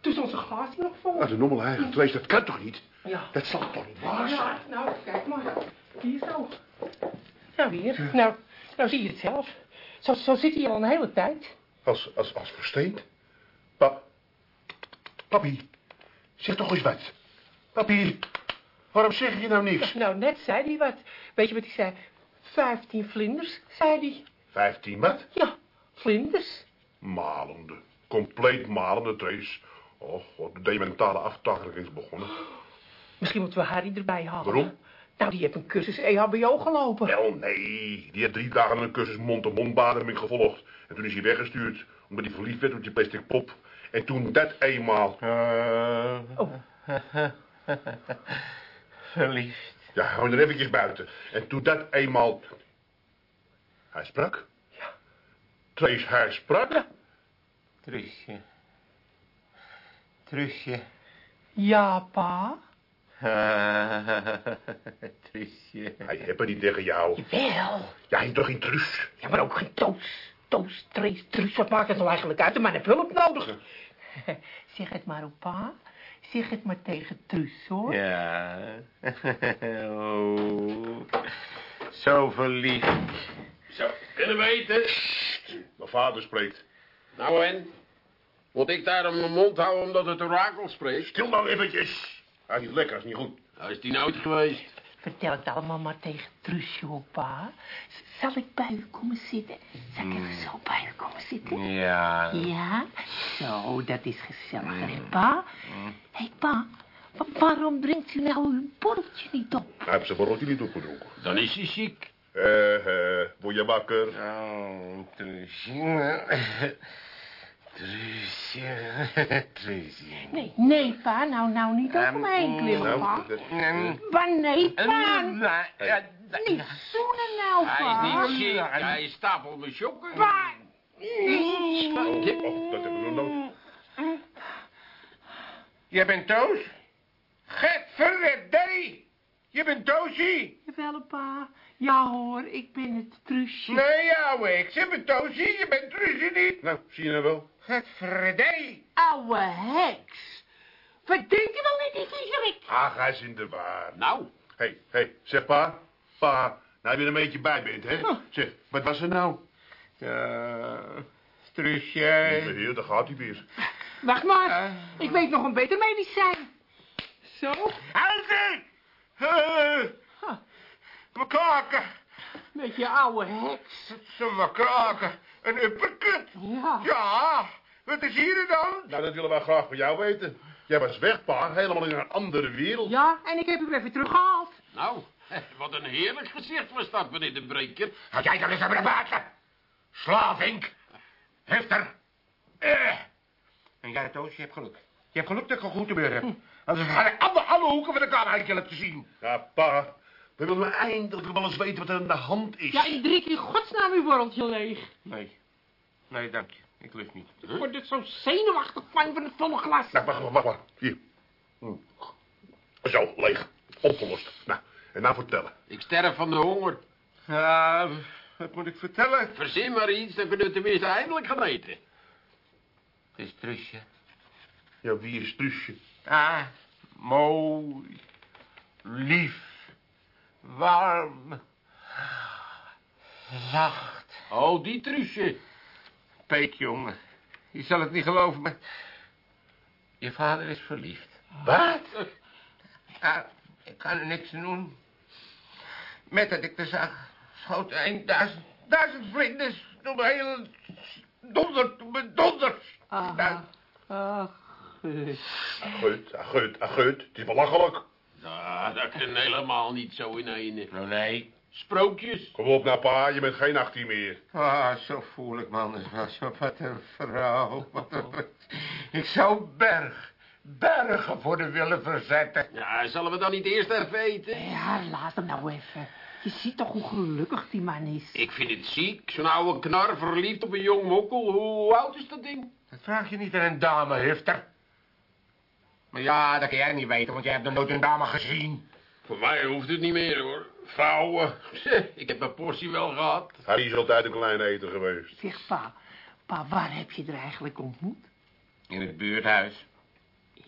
toen stond zijn hier nog vol. Wat een nommel eigen Trace, dat kan toch niet? Ja. Dat zal toch niet waar zijn? Ja, nou, kijk maar. Hier zo. Nou, hier. Nou, nou zie je het zelf. Zo, zo zit hij al een hele tijd. Als, als, als versteend? Pap. Papi, zeg toch eens wat. Papi, waarom zeg je nou niks? Nou, net zei hij wat. Weet je wat hij zei? Vijftien vlinders, zei hij. Vijftien wat? Ja, vlinders. Malende. Compleet malende, Trace. Oh, god, de dementale aftachering is begonnen. Misschien moeten we Harry erbij halen. Waarom? Nou, die heeft een cursus E EHBO gelopen. Wel, nee. Die heeft drie dagen een cursus mond-to-mond gevolgd. En toen is hij weggestuurd, omdat hij verliefd werd op die plastic pop. En toen dat eenmaal... Oh, (laughs) Verliefd. Ja, hou er eventjes buiten. En toen dat eenmaal... Hij sprak? Ja. Trace, hij sprak? Ja. Trusje. Trusje. ja, pa. (laughs) Trusje. Hij heeft het niet tegen jou. Wel. Jij toch geen trus? Ja, maar ook geen toos. Toos, trees, truus. Wat maakt het nou eigenlijk uit? Maar heb hulp nodig. (laughs) Zeg het maar op pa. Zeg het maar tegen Truus, hoor. Ja. (laughs) oh. Zo verliefd. Zo, kunnen we eten? Mijn vader spreekt. Nou en? Moet ik daar mijn mond houden omdat het orakel spreekt? Stil nou eventjes. Hij is niet lekker, is niet goed. Nou is die nooit geweest. Vertel het allemaal maar tegen Truusje, hoor, pa. Z- Zal ik bij u komen zitten? Zal ik even zo bij u komen zitten? Ja. Ja? Zo, dat is gezelliger, hè, pa? Hé, hey, pa. wa- waarom drinkt u nou uw borreltje niet op? Hij heeft zijn borreltje niet opgedronken. Dan is hij ziek. Eh, eh, word je wakker? Oh, Trusje. Trusje. Trusje. Nee, nee, pa. Nou, nou niet over Ehm, mij klimmen, pa. Maar nee, pa. ja, Niet zoenen nou, Hij pa. is niet ziek. Hij stapelt me chokken. Pa. Niet. Oh, dat heb ik nog nooit. Je bent Toos? Je bent Toosie? Jawel, pa. Ja, hoor. Ik ben het Truusje. Nee, jou, ik. Ze bent Toosie, je bent Trusje niet. Nou, zie je nou wel? Getverdei! Oude heks. Wat denk je wel niet, die viezerik? Ach, hij is in de waar. Nou, Hé, hey, hé, hey, zeg pa. Pa, nou je er een beetje bij bent, hè? Zeg, wat was er nou? Ja, Lieve Trusje. heer, daar gaat hij weer. Wacht maar. Ik weet nog een beter medicijn. Zo. Uh, mijn kaken. Met je oude heks. Ze mijn kaken. Een uppercut. Ja. Ja, wat is hier dan? Nou, dat willen wij graag van jou weten. Jij was weg, pa, helemaal in een andere wereld. Ja, en ik heb hem even teruggehaald. nou, (laughs) wat een heerlijk gezicht was dat, meneer de Breker. Had jij dan eens naar buiten? Slavink. Hefter. Eh. En jij, Toos, je hebt geluk. Je hebt geluk dat ik een goede beur heb. Anders ga ik alle, alle hoeken van de kamer laten zien. Ja, pa, we willen eindelijk wel eens weten wat er aan de hand is. Ja, ik drink in godsnaam uw borreltje leeg. Nee. Nee, dank je. Ik lust niet. Ik word er zo zenuwachtig van van het volle glas. Nou, wacht, wacht, wacht, wacht. Hier. Hm. Zo, leeg. Opgelost. Nou, en nou vertellen. Ik sterf van de honger. Ja, wat moet ik vertellen? Verzin maar iets, dan kunnen we tenminste eindelijk gaan eten. Het is Trusje. Ja, wie is Truusje? Ah, mooi. Lief. Warm. Zacht. Oh, die truusje. Peet, jongen. Je zal het niet geloven, maar... Je vader is verliefd. Wat? Ja, ik kan er niks aan doen. Met dat ik er zag, schoot een duizend, duizend vlinders door mijn hele donder, door mijn donders. Nou, Ach, agut, agut. Het is belachelijk. Nou, dat kan helemaal niet zo in een. oh nee. Sprookjes. Kom op nou, pa, je bent geen 18 meer. Ah, zo voel ik me anders wel. Zo, wat een vrouw. Wat een- Ik zou berg, bergen voor de willen verzetten. Ja, zullen we dan niet eerst even eten? ja, laat hem nou even. Je ziet toch hoe gelukkig die man is. Ik vind het ziek. Zo'n oude knar verliefd op een jong mokkel. Hoe oud is dat ding? Dat vraag je niet aan een dame, Hifter. Maar ja, dat kan jij niet weten, want jij hebt nog nooit een dame gezien. Voor mij hoeft het niet meer, hoor. Vrouwen, (laughs) ik heb mijn portie wel gehad. Hij is altijd een klein eten geweest. Zeg, pa, pa, waar heb je er eigenlijk ontmoet? In het buurthuis.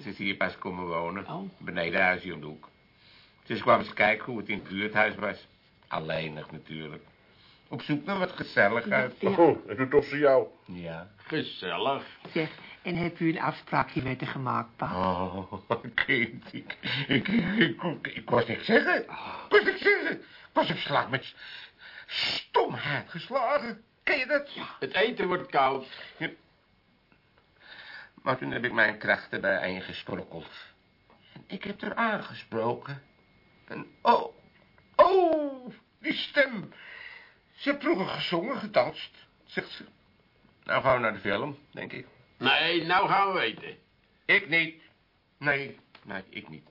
Ze is hier pas komen wonen. Oh. Beneden huis hier om de hoek. Dus kwam eens kijken hoe het in het buurthuis was. Alleenig natuurlijk. Op zoek naar wat gezelligheid. Ja. Oh, en toen toch ze jou. Ja. Gezellig. Zeg, en heb u een afspraakje met haar gemaakt, pa? Oh, (laughs) kind, ik, ik, ik, ik, ik was niks zeggen. Ik was niks zeggen. Ik was op slag met stomheid geslagen. Ken je dat? Ja. Het eten wordt koud. Maar toen heb ik mijn krachten bijeengesprokkeld. En ik heb er aangesproken. En oh, oh, die stem. Ze heeft vroeger gezongen, gedanst, zegt ze. Nou gaan we naar de film, denk ik. Nee, nou gaan we eten. Ik niet. Nee, nee, ik niet.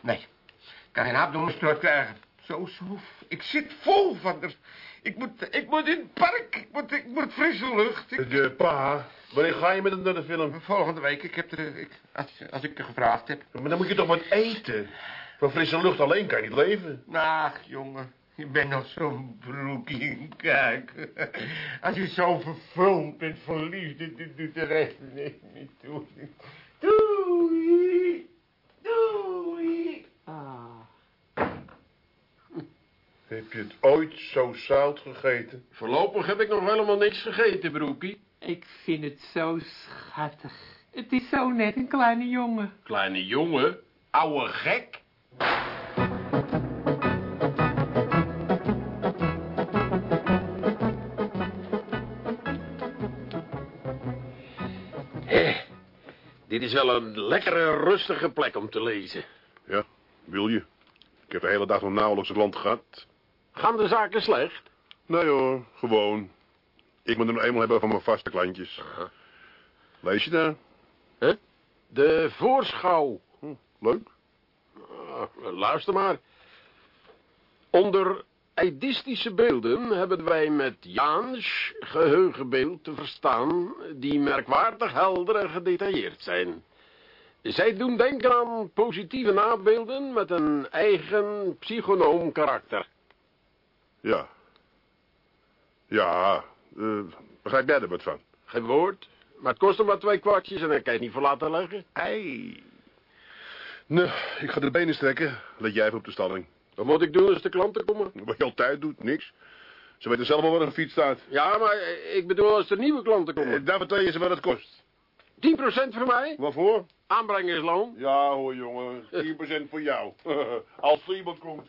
Nee, ik kan geen hap door mijn strot krijgen. Zo, zo. Ik zit vol van er. Ik moet, ik moet in het park. Ik moet, ik moet frisse lucht. Ik- De pa, wanneer ga je met hem naar de film? Volgende week, ik heb er, ik, als, als ik er gevraagd heb. Maar dan moet je toch wat eten. Van frisse lucht alleen kan je niet leven. Ach, jongen, je bent nog zo'n broekie. Kijk, als je zo vervuld bent van liefde, doet doet de rest niet, toe. Doei, doei. Ah. Heb je het ooit zo zout gegeten? Voorlopig heb ik nog helemaal niks gegeten, broekie. Ik vind het zo schattig. Het is zo net een kleine jongen. Kleine jongen, ouwe gek. Dit is wel een lekkere, rustige plek om te lezen. Ja, wil je? Ik heb de hele dag nog nauwelijks een klant gehad. Gaan de zaken slecht? Nee hoor, gewoon. Ik moet er nog eenmaal hebben van mijn vaste klantjes. Lees je daar? De voorschouw. Hm, leuk. Ah, luister maar. Onder eidistische beelden hebben wij met Jaans geheugenbeeld te verstaan... die merkwaardig helder en gedetailleerd zijn. Zij doen denken aan positieve nabeelden met een eigen psychonoom karakter. Ja. Ja, eh begrijp jij er wat van? Geen woord, maar het kost hem maar twee kwartjes en dan kan je het niet voor laten leggen. Ei. Nou, ik ga de benen strekken. Let jij even op de stalling. Wat moet ik doen als de klanten komen? Wat je altijd doet, niks. Ze weten zelf wel waar een fiets staat. Ja, maar eh, ik bedoel als er nieuwe klanten Eh, komen. daar vertel je ze wat het kost. 10% voor mij, Waarvoor? aanbrengersloon. Ja hoor jongen, 10% voor jou. (laughs) Als er iemand komt.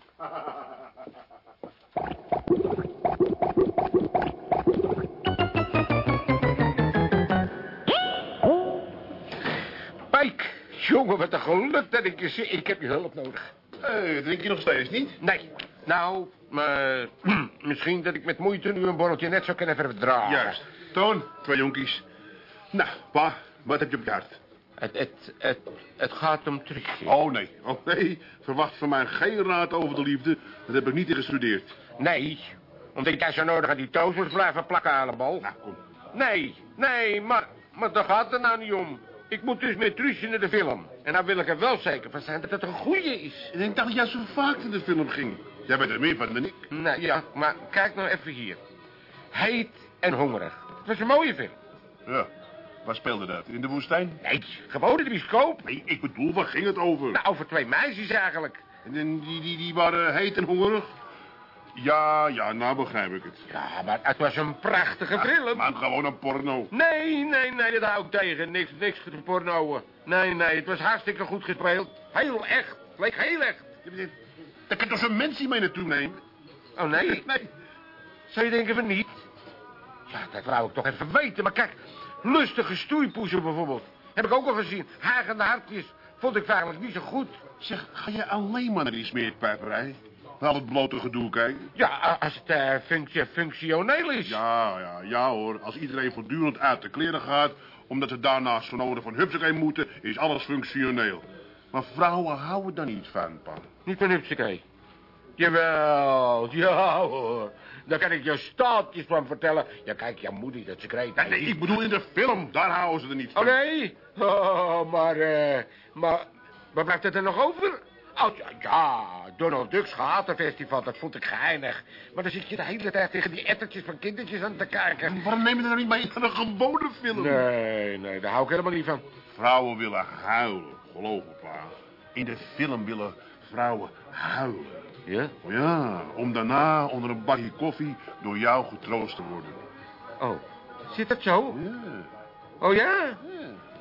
Pijk, jongen, wat een geluk dat ik je zie. Ik heb je hulp nodig. Eh, drink je nog steeds niet? Nee, nou, maar (clears throat) misschien dat ik met moeite nu een borreltje net zo kan even verdragen. Juist. Toon, twee jonkies. Nou, pa, wat heb je op je hart? Het, het, het, het gaat om Trixie. Oh nee, oh nee. Verwacht van mij geen raad over de liefde. Dat heb ik niet ingestudeerd. Nee, omdat jij zo nodig aan die toos moest blijven plakken, Allebal. Nou, kom. Nee, nee, maar, maar daar gaat het nou niet om. Ik moet dus met Truusje naar de film. En dan wil ik er wel zeker van zijn dat het een goeie is. Ik dacht dat jij zo vaak in de film ging. Jij bent er meer van dan ik. Nee, ja, maar kijk nou even hier. Heet en hongerig. Het was een mooie film. Ja. Waar speelde dat? In de woestijn? Nee, gewoon in de bioscoop. Nee, ik bedoel, waar ging het over? Nou, over twee meisjes eigenlijk. En die, die, die waren heet en hongerig? Ja, ja, nou begrijp ik het. Ja, maar het was een prachtige film. Maar gewoon een porno. Nee, nee, nee, dat hou ik tegen. Niks, niks te pornoën. Nee, nee, het was hartstikke goed gespeeld. Heel echt. Het leek heel echt. Daar kan toch zo'n mens niet mee naartoe nemen? Oh, nee? (laughs) Nee. Zou je denken van niet? Ja, dat wou ik toch even weten. Maar kijk, lustige stoeipoezen bijvoorbeeld. Heb ik ook al gezien. Hagende hartjes. Vond ik eigenlijk niet zo goed. Zeg, ga je alleen maar naar die smeerpijperij? Naar het blote gedoe kijken? Ja, als het eh, functie, functioneel is. Ja, ja, ja hoor. Als iedereen voortdurend uit de kleren gaat... omdat ze daarnaast zo nodig van hupsakee moeten... is alles functioneel. Maar vrouwen houden daar niet van, pa. Niet van Hupsakee. Jawel, ja hoor. Daar kan ik je staaltjes van vertellen. Ja, kijk, je moeder dat secreet. Nee, nee, ik bedoel in de film. Daar houden ze er niet van. Oh, nee? Oh, maar, eh, maar, waar blijft het er nog over? Oh, ja, ja, Donald Duck's Theaterfestival, dat vond ik geinig. Maar dan zit je de hele tijd tegen die ettertjes van kindertjes aan te kijken. Waarom neem je nou niet mee naar een gewone film? Nee, nee, daar hou ik helemaal niet van. Vrouwen willen huilen, geloof me, pa. In de film willen vrouwen huilen. Ja? Oh ja, om daarna onder een bakje koffie door jou getroost te worden. Oh, zit dat zo? Ja. Oh ja?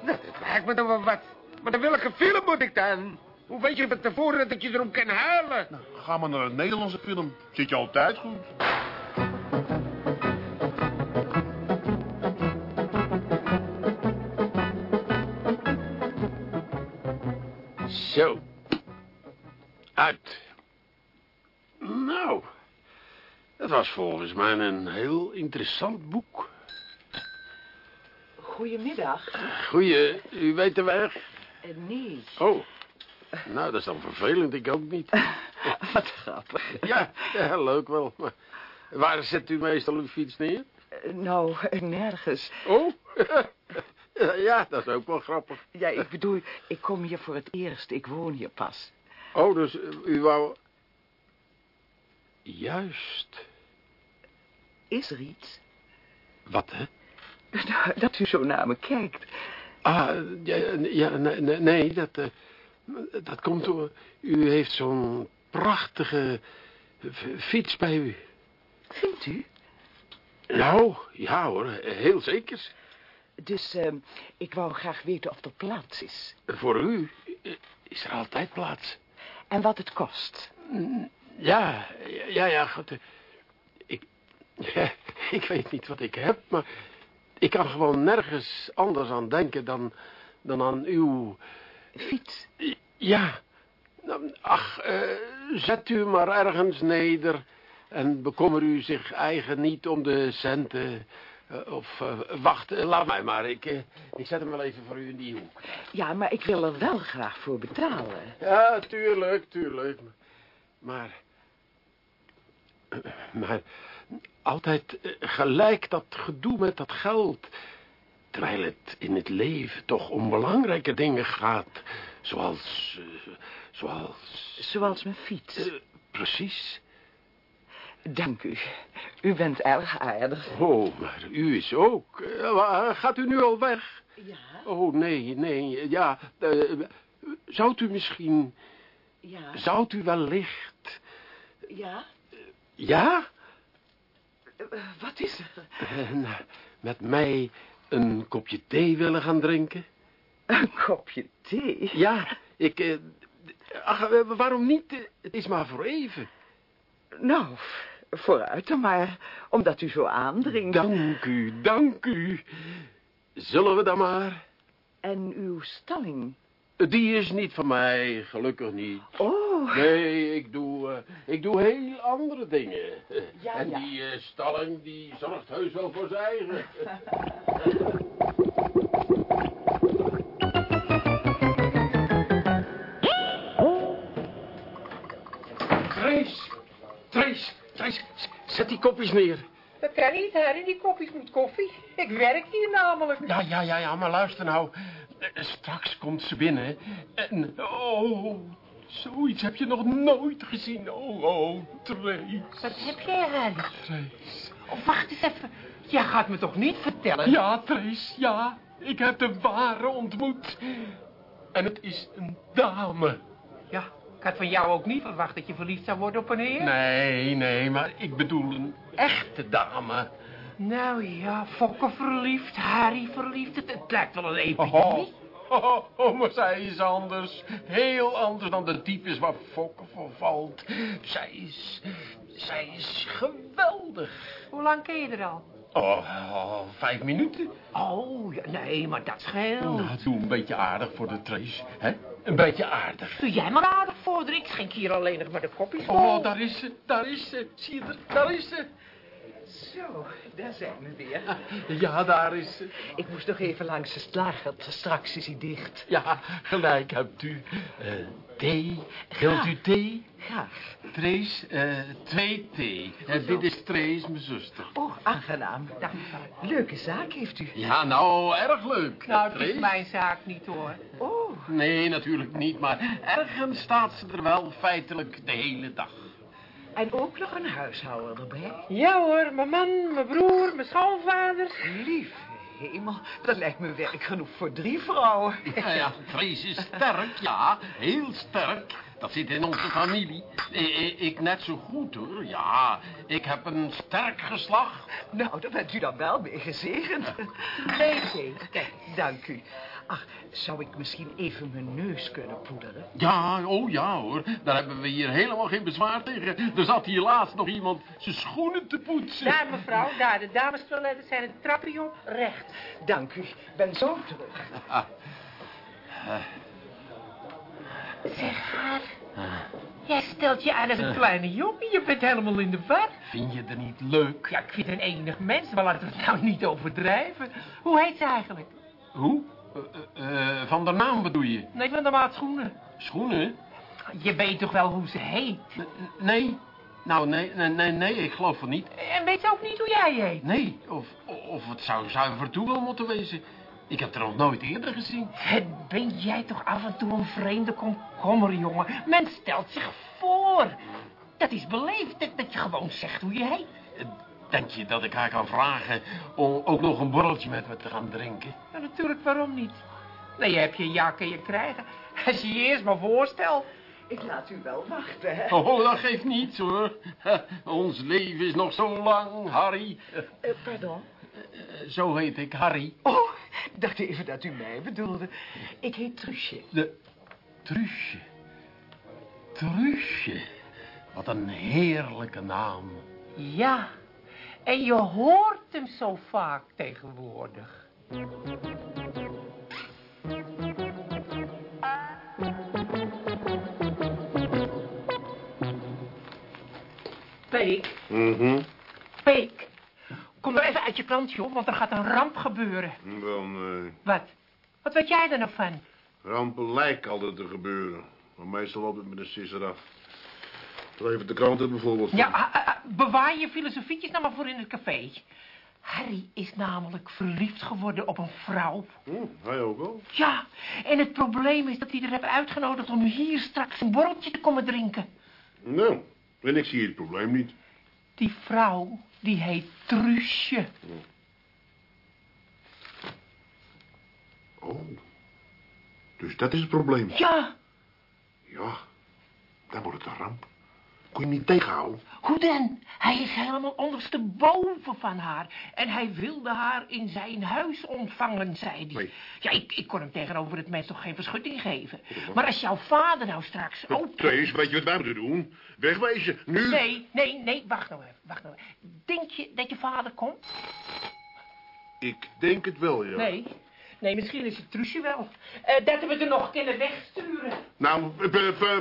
Nou, dat lijkt me dan wel wat. Maar dan welke film moet ik dan? Hoe weet je van tevoren dat je erom kan huilen? Nou, ga maar naar een Nederlandse film. Zit je altijd goed. Zo. Uit. Nou, dat was volgens mij een heel interessant boek. Goedemiddag. Goeie, u weet de weg? Eh, nee. Oh, nou, dat is dan vervelend, ik ook niet. (laughs) Wat grappig. Ja, ja leuk wel. Maar waar zet u meestal uw fiets neer? Eh, Nou, eh, nergens. Oh, (laughs) ja, dat is ook wel grappig. Ja, ik bedoel, ik kom hier voor het eerst. Ik woon hier pas. Oh, dus u wou... Juist. Is er iets? Wat, hè? (laughs) Dat u zo naar me kijkt. Ah, ja, ja nee, dat, eh, dat komt door... U heeft zo'n prachtige fiets bij u. Vindt u? Nou, ja hoor, heel zeker. Dus ehm, ik wou graag weten of er plaats is. Voor u eh, is er altijd plaats. En wat het kost. Ja, ja, ja, goed. eh, Ik, (laughs) ik weet niet wat ik heb, maar ik kan gewoon nergens anders aan denken dan, dan aan uw... Fiets. Ja, nou, ach, eh, zet u maar ergens neder en bekommer u zich eigen niet om de centen. eh, of eh, wacht, laat mij maar, ik, ik zet hem wel even voor u in die hoek. Ja, maar ik wil er wel graag voor betalen. Ja, tuurlijk, tuurlijk. Maar... Maar altijd gelijk dat gedoe met dat geld. Terwijl het in het leven toch om belangrijke dingen gaat. Zoals... eh, zoals... Zoals mijn fiets. eh, precies. Dank u. U bent erg aardig. Oh, maar u is ook... eh, gaat u nu al weg? Ja, Oh, nee, nee, ja... zou u misschien... ja, Zou u wellicht... ja. Ja? Wat is er? Nou, met mij een kopje thee willen gaan drinken? Een kopje thee? Ja, ik... eh, ach, eh, waarom niet? Het is maar voor even. Nou, vooruit dan maar, omdat u zo aandringt. Dank u, dank u. Zullen we dan maar? En uw stalling? Die is niet van mij, gelukkig niet. Oh, Nee, ik doe, eh, ik doe heel andere dingen. (laughs) Ja, en ja. die eh, stalling, die zorgt heus wel voor zijn eigen. (laughs) Trace, Trace, Trace, zet die kopjes neer. Dat kan niet, Harry. Die kopjes moet koffie. Ik werk hier namelijk. Ja, ja, ja, ja, maar luister nou. Eh, Straks komt ze binnen. En, oh, zoiets heb je nog nooit gezien. Oh, oh, Trace, Wat heb jij, Harry? Trace. Oh, wacht eens even. Jij gaat me toch niet vertellen? Ja, Trace, ja. Ik heb de ware ontmoet. En het is een dame. Ja, ik had van jou ook niet verwacht dat je verliefd zou worden op een heer. Nee, nee, maar ik bedoel een echte dame. Nou ja, Fokke verliefd, Harry verliefd. Het, het lijkt wel een Oh, epidemie. oh, oh, maar zij is anders. Heel anders dan de types waar Fokke voor valt. Zij is... Zij is geweldig. Hoe lang ken je er al? Oh, oh, vijf minuten. Oh, ja, nee, maar dat scheelt. Nou, doe een beetje aardig voor de Trace, hè? Een beetje aardig. Doe jij maar aardig voor. Ik schenk hier alleen nog maar de kopjes. Oh, daar is ze, daar is ze. Zie je, er- daar is ze. Zo, daar zijn we weer. (laughs) Ja, daar is ze. Ik moest nog even langs de slager. Straks is hij dicht. Ja, gelijk hebt u. Eh, thee. Wilt u thee? Graag. Trace, eh, twee thee. Eh, dit is Trace, mijn zuster. Oh, aangenaam. Dag. Leuke zaak heeft u. Ja, nou, erg leuk. Nou, het is mijn zaak niet hoor. Oh, Nee, natuurlijk niet, maar ergens staat ze er wel feitelijk de hele dag. En ook nog een huishouder erbij. Ja hoor, mijn man, mijn broer, mijn schoonvader. Lieve hemel, dat lijkt me werk genoeg voor drie vrouwen. Ja, ja, Trace is sterk, ja, heel sterk. Dat zit in onze familie. Ik net zo goed, hoor. Ja, ik heb een sterk geslacht. Nou, daar bent u dan wel mee gezegend. Nee, nee, kijk, dank u. Ach, zou ik misschien even mijn neus kunnen poederen? Ja, oh ja hoor. Daar hebben we hier helemaal geen bezwaar tegen. Er zat hier laatst nog iemand zijn schoenen te poetsen. Daar mevrouw, daar, de damestoiletten zijn het trapje op, recht. Dank u, ben zo terug. (laughs) Zeg haar, jij stelt je aan als een kleine jongen, je bent helemaal in de war. Vind je er niet leuk? Ja, ik vind een enig mens, maar laten we het nou niet overdrijven. Hoe heet ze eigenlijk? Hoe? Eh, eh, van de naam bedoel je? Nee, van de maat schoenen. Schoenen? Je weet toch wel hoe ze heet? N- nee. Nou, nee, nee, nee, nee, ik geloof van niet. En weet ze ook niet hoe jij heet? Nee, of, of het zou zuiver toe wel moeten wezen. Ik heb er nog nooit eerder gezien. Het ben jij toch af en toe een vreemde komkommer, jongen. Men stelt zich voor. Dat is beleefd, dat, dat je gewoon zegt hoe je heet. Denk je dat ik haar kan vragen om ook nog een borreltje met me te gaan drinken? Ja, natuurlijk, waarom niet? Nee, je hebt je jak en je krijgen. (laughs) Als je je eerst maar voorstelt. Ik laat u wel wachten, hè? Oh, dat geeft niets hoor. (laughs) Ons leven is nog zo lang, Harry. Eh, pardon? Eh, Zo heet ik, Harry. Oh, ik dacht even dat u mij bedoelde. Ik heet Truusje. De Truusje. Truusje. Wat een heerlijke naam. Ja, en je hoort hem zo vaak tegenwoordig. Peek, Mhm. Peek. Kom er even uit je krant, joh, want er gaat een ramp gebeuren. Wel, nee. Wat? Wat weet jij er nou van? Rampen lijken altijd te gebeuren. Maar meestal loopt het met een sisser af. Even de kranten bijvoorbeeld. Ja, ah, ah, ah, bewaar je filosofietjes nou maar voor in het café. Harry is namelijk verliefd geworden op een vrouw. Hm, hij ook al. Ja, en het probleem is dat hij er heeft uitgenodigd om hier straks een borreltje te komen drinken. Nou, en ik zie het probleem niet. Die vrouw, die heet Truusje. Oh. Dus dat is het probleem. Ja, Ja, dan wordt het een ramp. Kon je niet tegenhouden? hoe dan? Hij is helemaal ondersteboven van haar. En hij wilde haar in zijn huis ontvangen, zei hij. Nee. Ja, ik, ik kon hem tegenover het mens toch geen verschutting geven. Maar als jouw vader nou straks ook... Trace, weet je wat wij moeten doen? Wegwezen, nu. Nee, nee, nee, wacht nou even, wacht nou even. Denk je dat je vader komt? Ik denk het wel, ja. Nee, nee, misschien is het Truusje wel. Eh, dat we er nog kunnen wegsturen. Nou,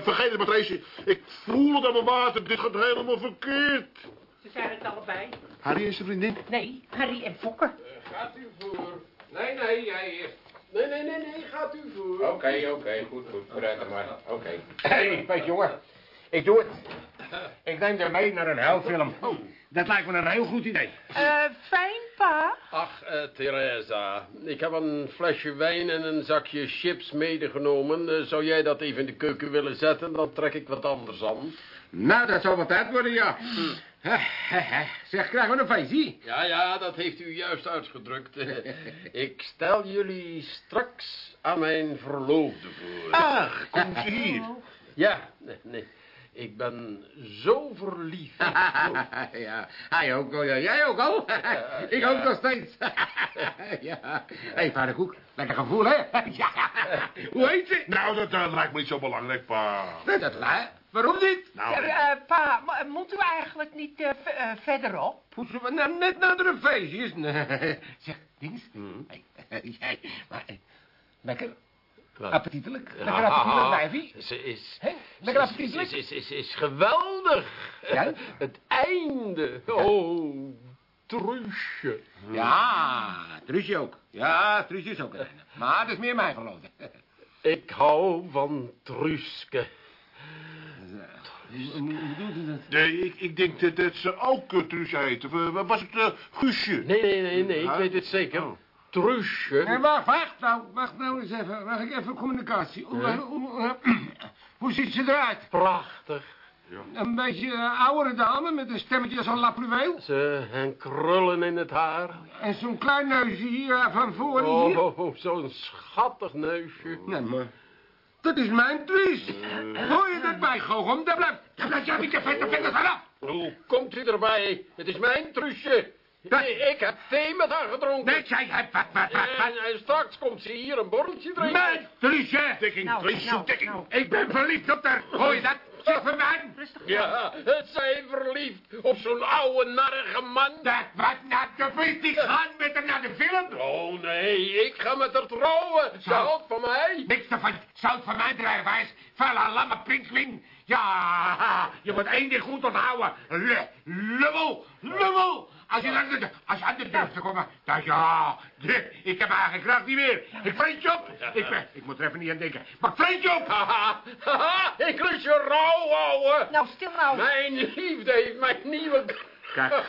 vergeet het maar, Tracy. Ik voel het aan mijn water. Dit gaat helemaal verkeerd. Ze zijn het allebei. Harry is zijn vriendin. Nee, Harry en Fokke. Gaat u voor. Nee, nee, jij eerst. Nee, nee, nee, nee, gaat u voor. Oké, oké, goed, goed. Vooruit dan maar. Oké. Hé, weet jongen. Ik doe het. Ik neem je mee naar een huilfilm. Dat lijkt me een heel goed idee. Eh, fijn, pa. Ach, eh, Theresa, ik heb een flesje wijn en een zakje chips medegenomen. Eh, zou jij dat even in de keuken willen zetten? Dan trek ik wat anders aan. Nou, dat zal wat tijd worden, ja. Hè, hè, hè. Zeg, krijgen we een feestje? Ja, ja, dat heeft u juist uitgedrukt. (laughs) ik stel jullie straks aan mijn verloofde voor. Ach, kom eens hier. Ja, nee, nee. Ik ben zo verliefd. (laughs) ja, hij ook al. Ja. Jij ook al? (laughs) Ik ook nog steeds. (laughs) ja. Hé, hey, vader Koek. Lekker gevoel, hè? ja. Hoe heet ze? Nou, dat eh, lijkt me niet zo belangrijk, pa. Dat, dat, hè? Waarom niet? Nou, Eh, eh, pa, mo- moet u eigenlijk niet verderop? Poetsen we nou net naar de feestjes? Zeg, Dings. Hey, jij, maar, lekker appetitelijk. Lekker appetitelijk, wijfie. Ze is... Hè? Lekker Is, appetitelijk. is, is, is, is geweldig. Ja? (laughs) Het einde. Oh. Truusje. Ja, Truusje ook. Ja, Truusje is ook een einde. Maar dat is meer mijn geloof. (laughs) Ik hou van Truuske. Hoe doet u dat? Nee, ik, ik denk dat, dat ze ook uh, Truusje heet. Of eh, was het uh, Guusje? Nee, nee, nee, nee, ik weet het zeker. Oh. Truusje. En wacht, wacht nou, wacht nou eens even. Wacht ik even communicatie. Hoe, hoe, (clears throat) hoe ziet ze eruit? Prachtig. Een beetje uh, oudere dame met een stemmetje als een lapluweel. Ze en krullen in het haar. En zo'n klein neusje hier uh, van voor hier. Oh, oh, zo'n schattig neusje. Nee, maar... Dat is mijn Truus. Hoor je dat bij, Gogom? Daar blijft, daar blijft jij niet te vette vingers vanaf. Hoe komt u erbij? Het is mijn Truusje. Ik heb thee met haar gedronken. Nee, zij hebt wat, wat, wat, wat. En, en straks komt ze hier een borreltje drinken. Mijn. Dikking, Nou, nou, dikking. nou. Ik ben verliefd op haar. Hoor je dat? Zeg van mij. Rustig. Ja, het zijn verliefd op zo'n oude narige man. Dat wat nou, de vriend die gaan met haar naar de film. Oh nee, ik ga met haar trouwen. Ze Nou. houdt van mij. Niks ervan. Zout van mijn drijfwijs. Vuile lamme pinkwing. Ja, je moet één ding goed onthouden. Le, lummel, lummel. Als je, aan de, als je aan de durft te komen, dan ja, de- ik heb eigen kracht niet meer. Ik vreet je op. Ik, ben, ik moet er even niet aan denken. Maar ik vreet je op. Haha, (laughs) haha, ik lust je rauw, ouwe. Nou, stil nou. Mijn liefde heeft mijn nieuwe... Kijk, (laughs)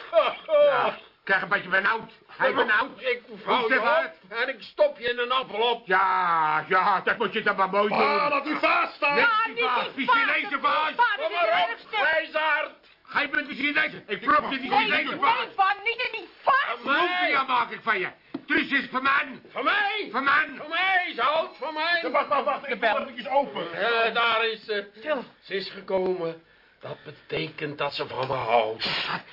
ja, krijg een beetje benauwd. Hij benauwd. Ik vouw je op en ik stop je in een envelop. Ja, ja, dat moet je dan maar mooi doen. Ah, dat u vast staat. Ah, die niet vaas, die vaas. Chinese vaas. Pa, dit Kom is maar op, je met die Chinese? Ik prop je die Nee, Chinese nee, vaas. van, niet in die vast. Lumpia maak ik van je. Truus is van man. Van mij. Van man. Van mij, ze houdt van mij. Wacht, wacht, wacht. Ik wil eventjes open. Daar is ze. Stil. Ze is gekomen. Dat betekent dat ze van me houdt.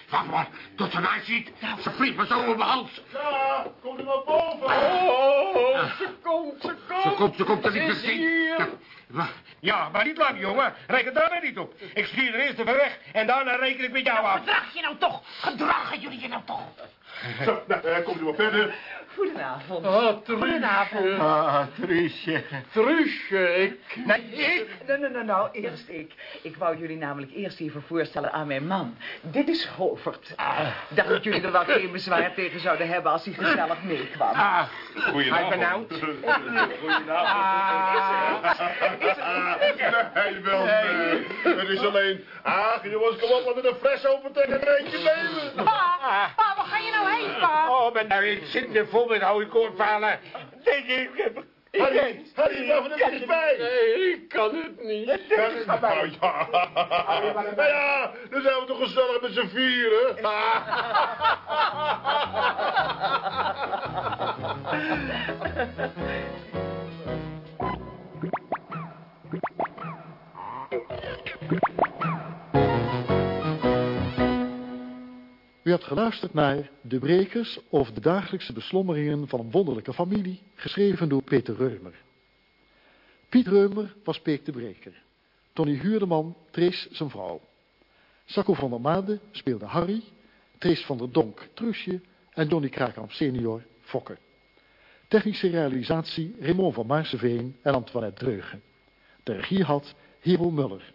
Wacht maar, tot ze mij ziet. Ze vliegt me zo op mijn hals. Ja, kom er maar boven. Oh, ze komt, ze komt. Ze komt, ze komt er Ze niet is meer hier. Ja, maar niet lang, jongen. Reken daar maar niet op. Ik stuur er eerst even weg en daarna reken ik met jou af. Gedrag je nou toch. Gedragen jullie je nou toch. (laughs) Zo, nou, eh, komt u maar verder. Goedenavond. Oh, Truusje. Goedenavond. Ah, Truusje. Truusje, ik... Nee, ik? Nou, nou, nou, nou, eerst ik. Ik wou jullie namelijk eerst even voorstellen aan mijn man. Dit is Govert. Dacht dat jullie er wel geen bezwaar tegen zouden hebben als hij gezellig meekwam. Ah, Goedenavond. Hij benauwd. Nee, wel nee. Het is alleen... Ach, jongens, kom op, laten we de fles open tegen een eentje nemen. Pa, pa, waar ga je nou heen, pa? Oh, maar nou, ik zit er vol met oude koortfalen. Denk ik, ik heb... Harry, Harry, nou er eens bij. Nee, ik kan het niet. Nou ja, nou ja, dan zijn we toch gezellig met z'n vieren. (laughs) hebt geluisterd naar De Brekers of de dagelijkse beslommeringen van een wonderlijke familie, geschreven door Peter Reumer. Piet Reumer was Peek de Breker. Tony Huurdeman Trees zijn vrouw. Sacco van der Made speelde Harry, Trees van der Donk Truusje en Donny Krakamp senior Fokke. Technische realisatie Raymond van Maarseveen en Antoinette Dreugen. De regie had Hero Muller.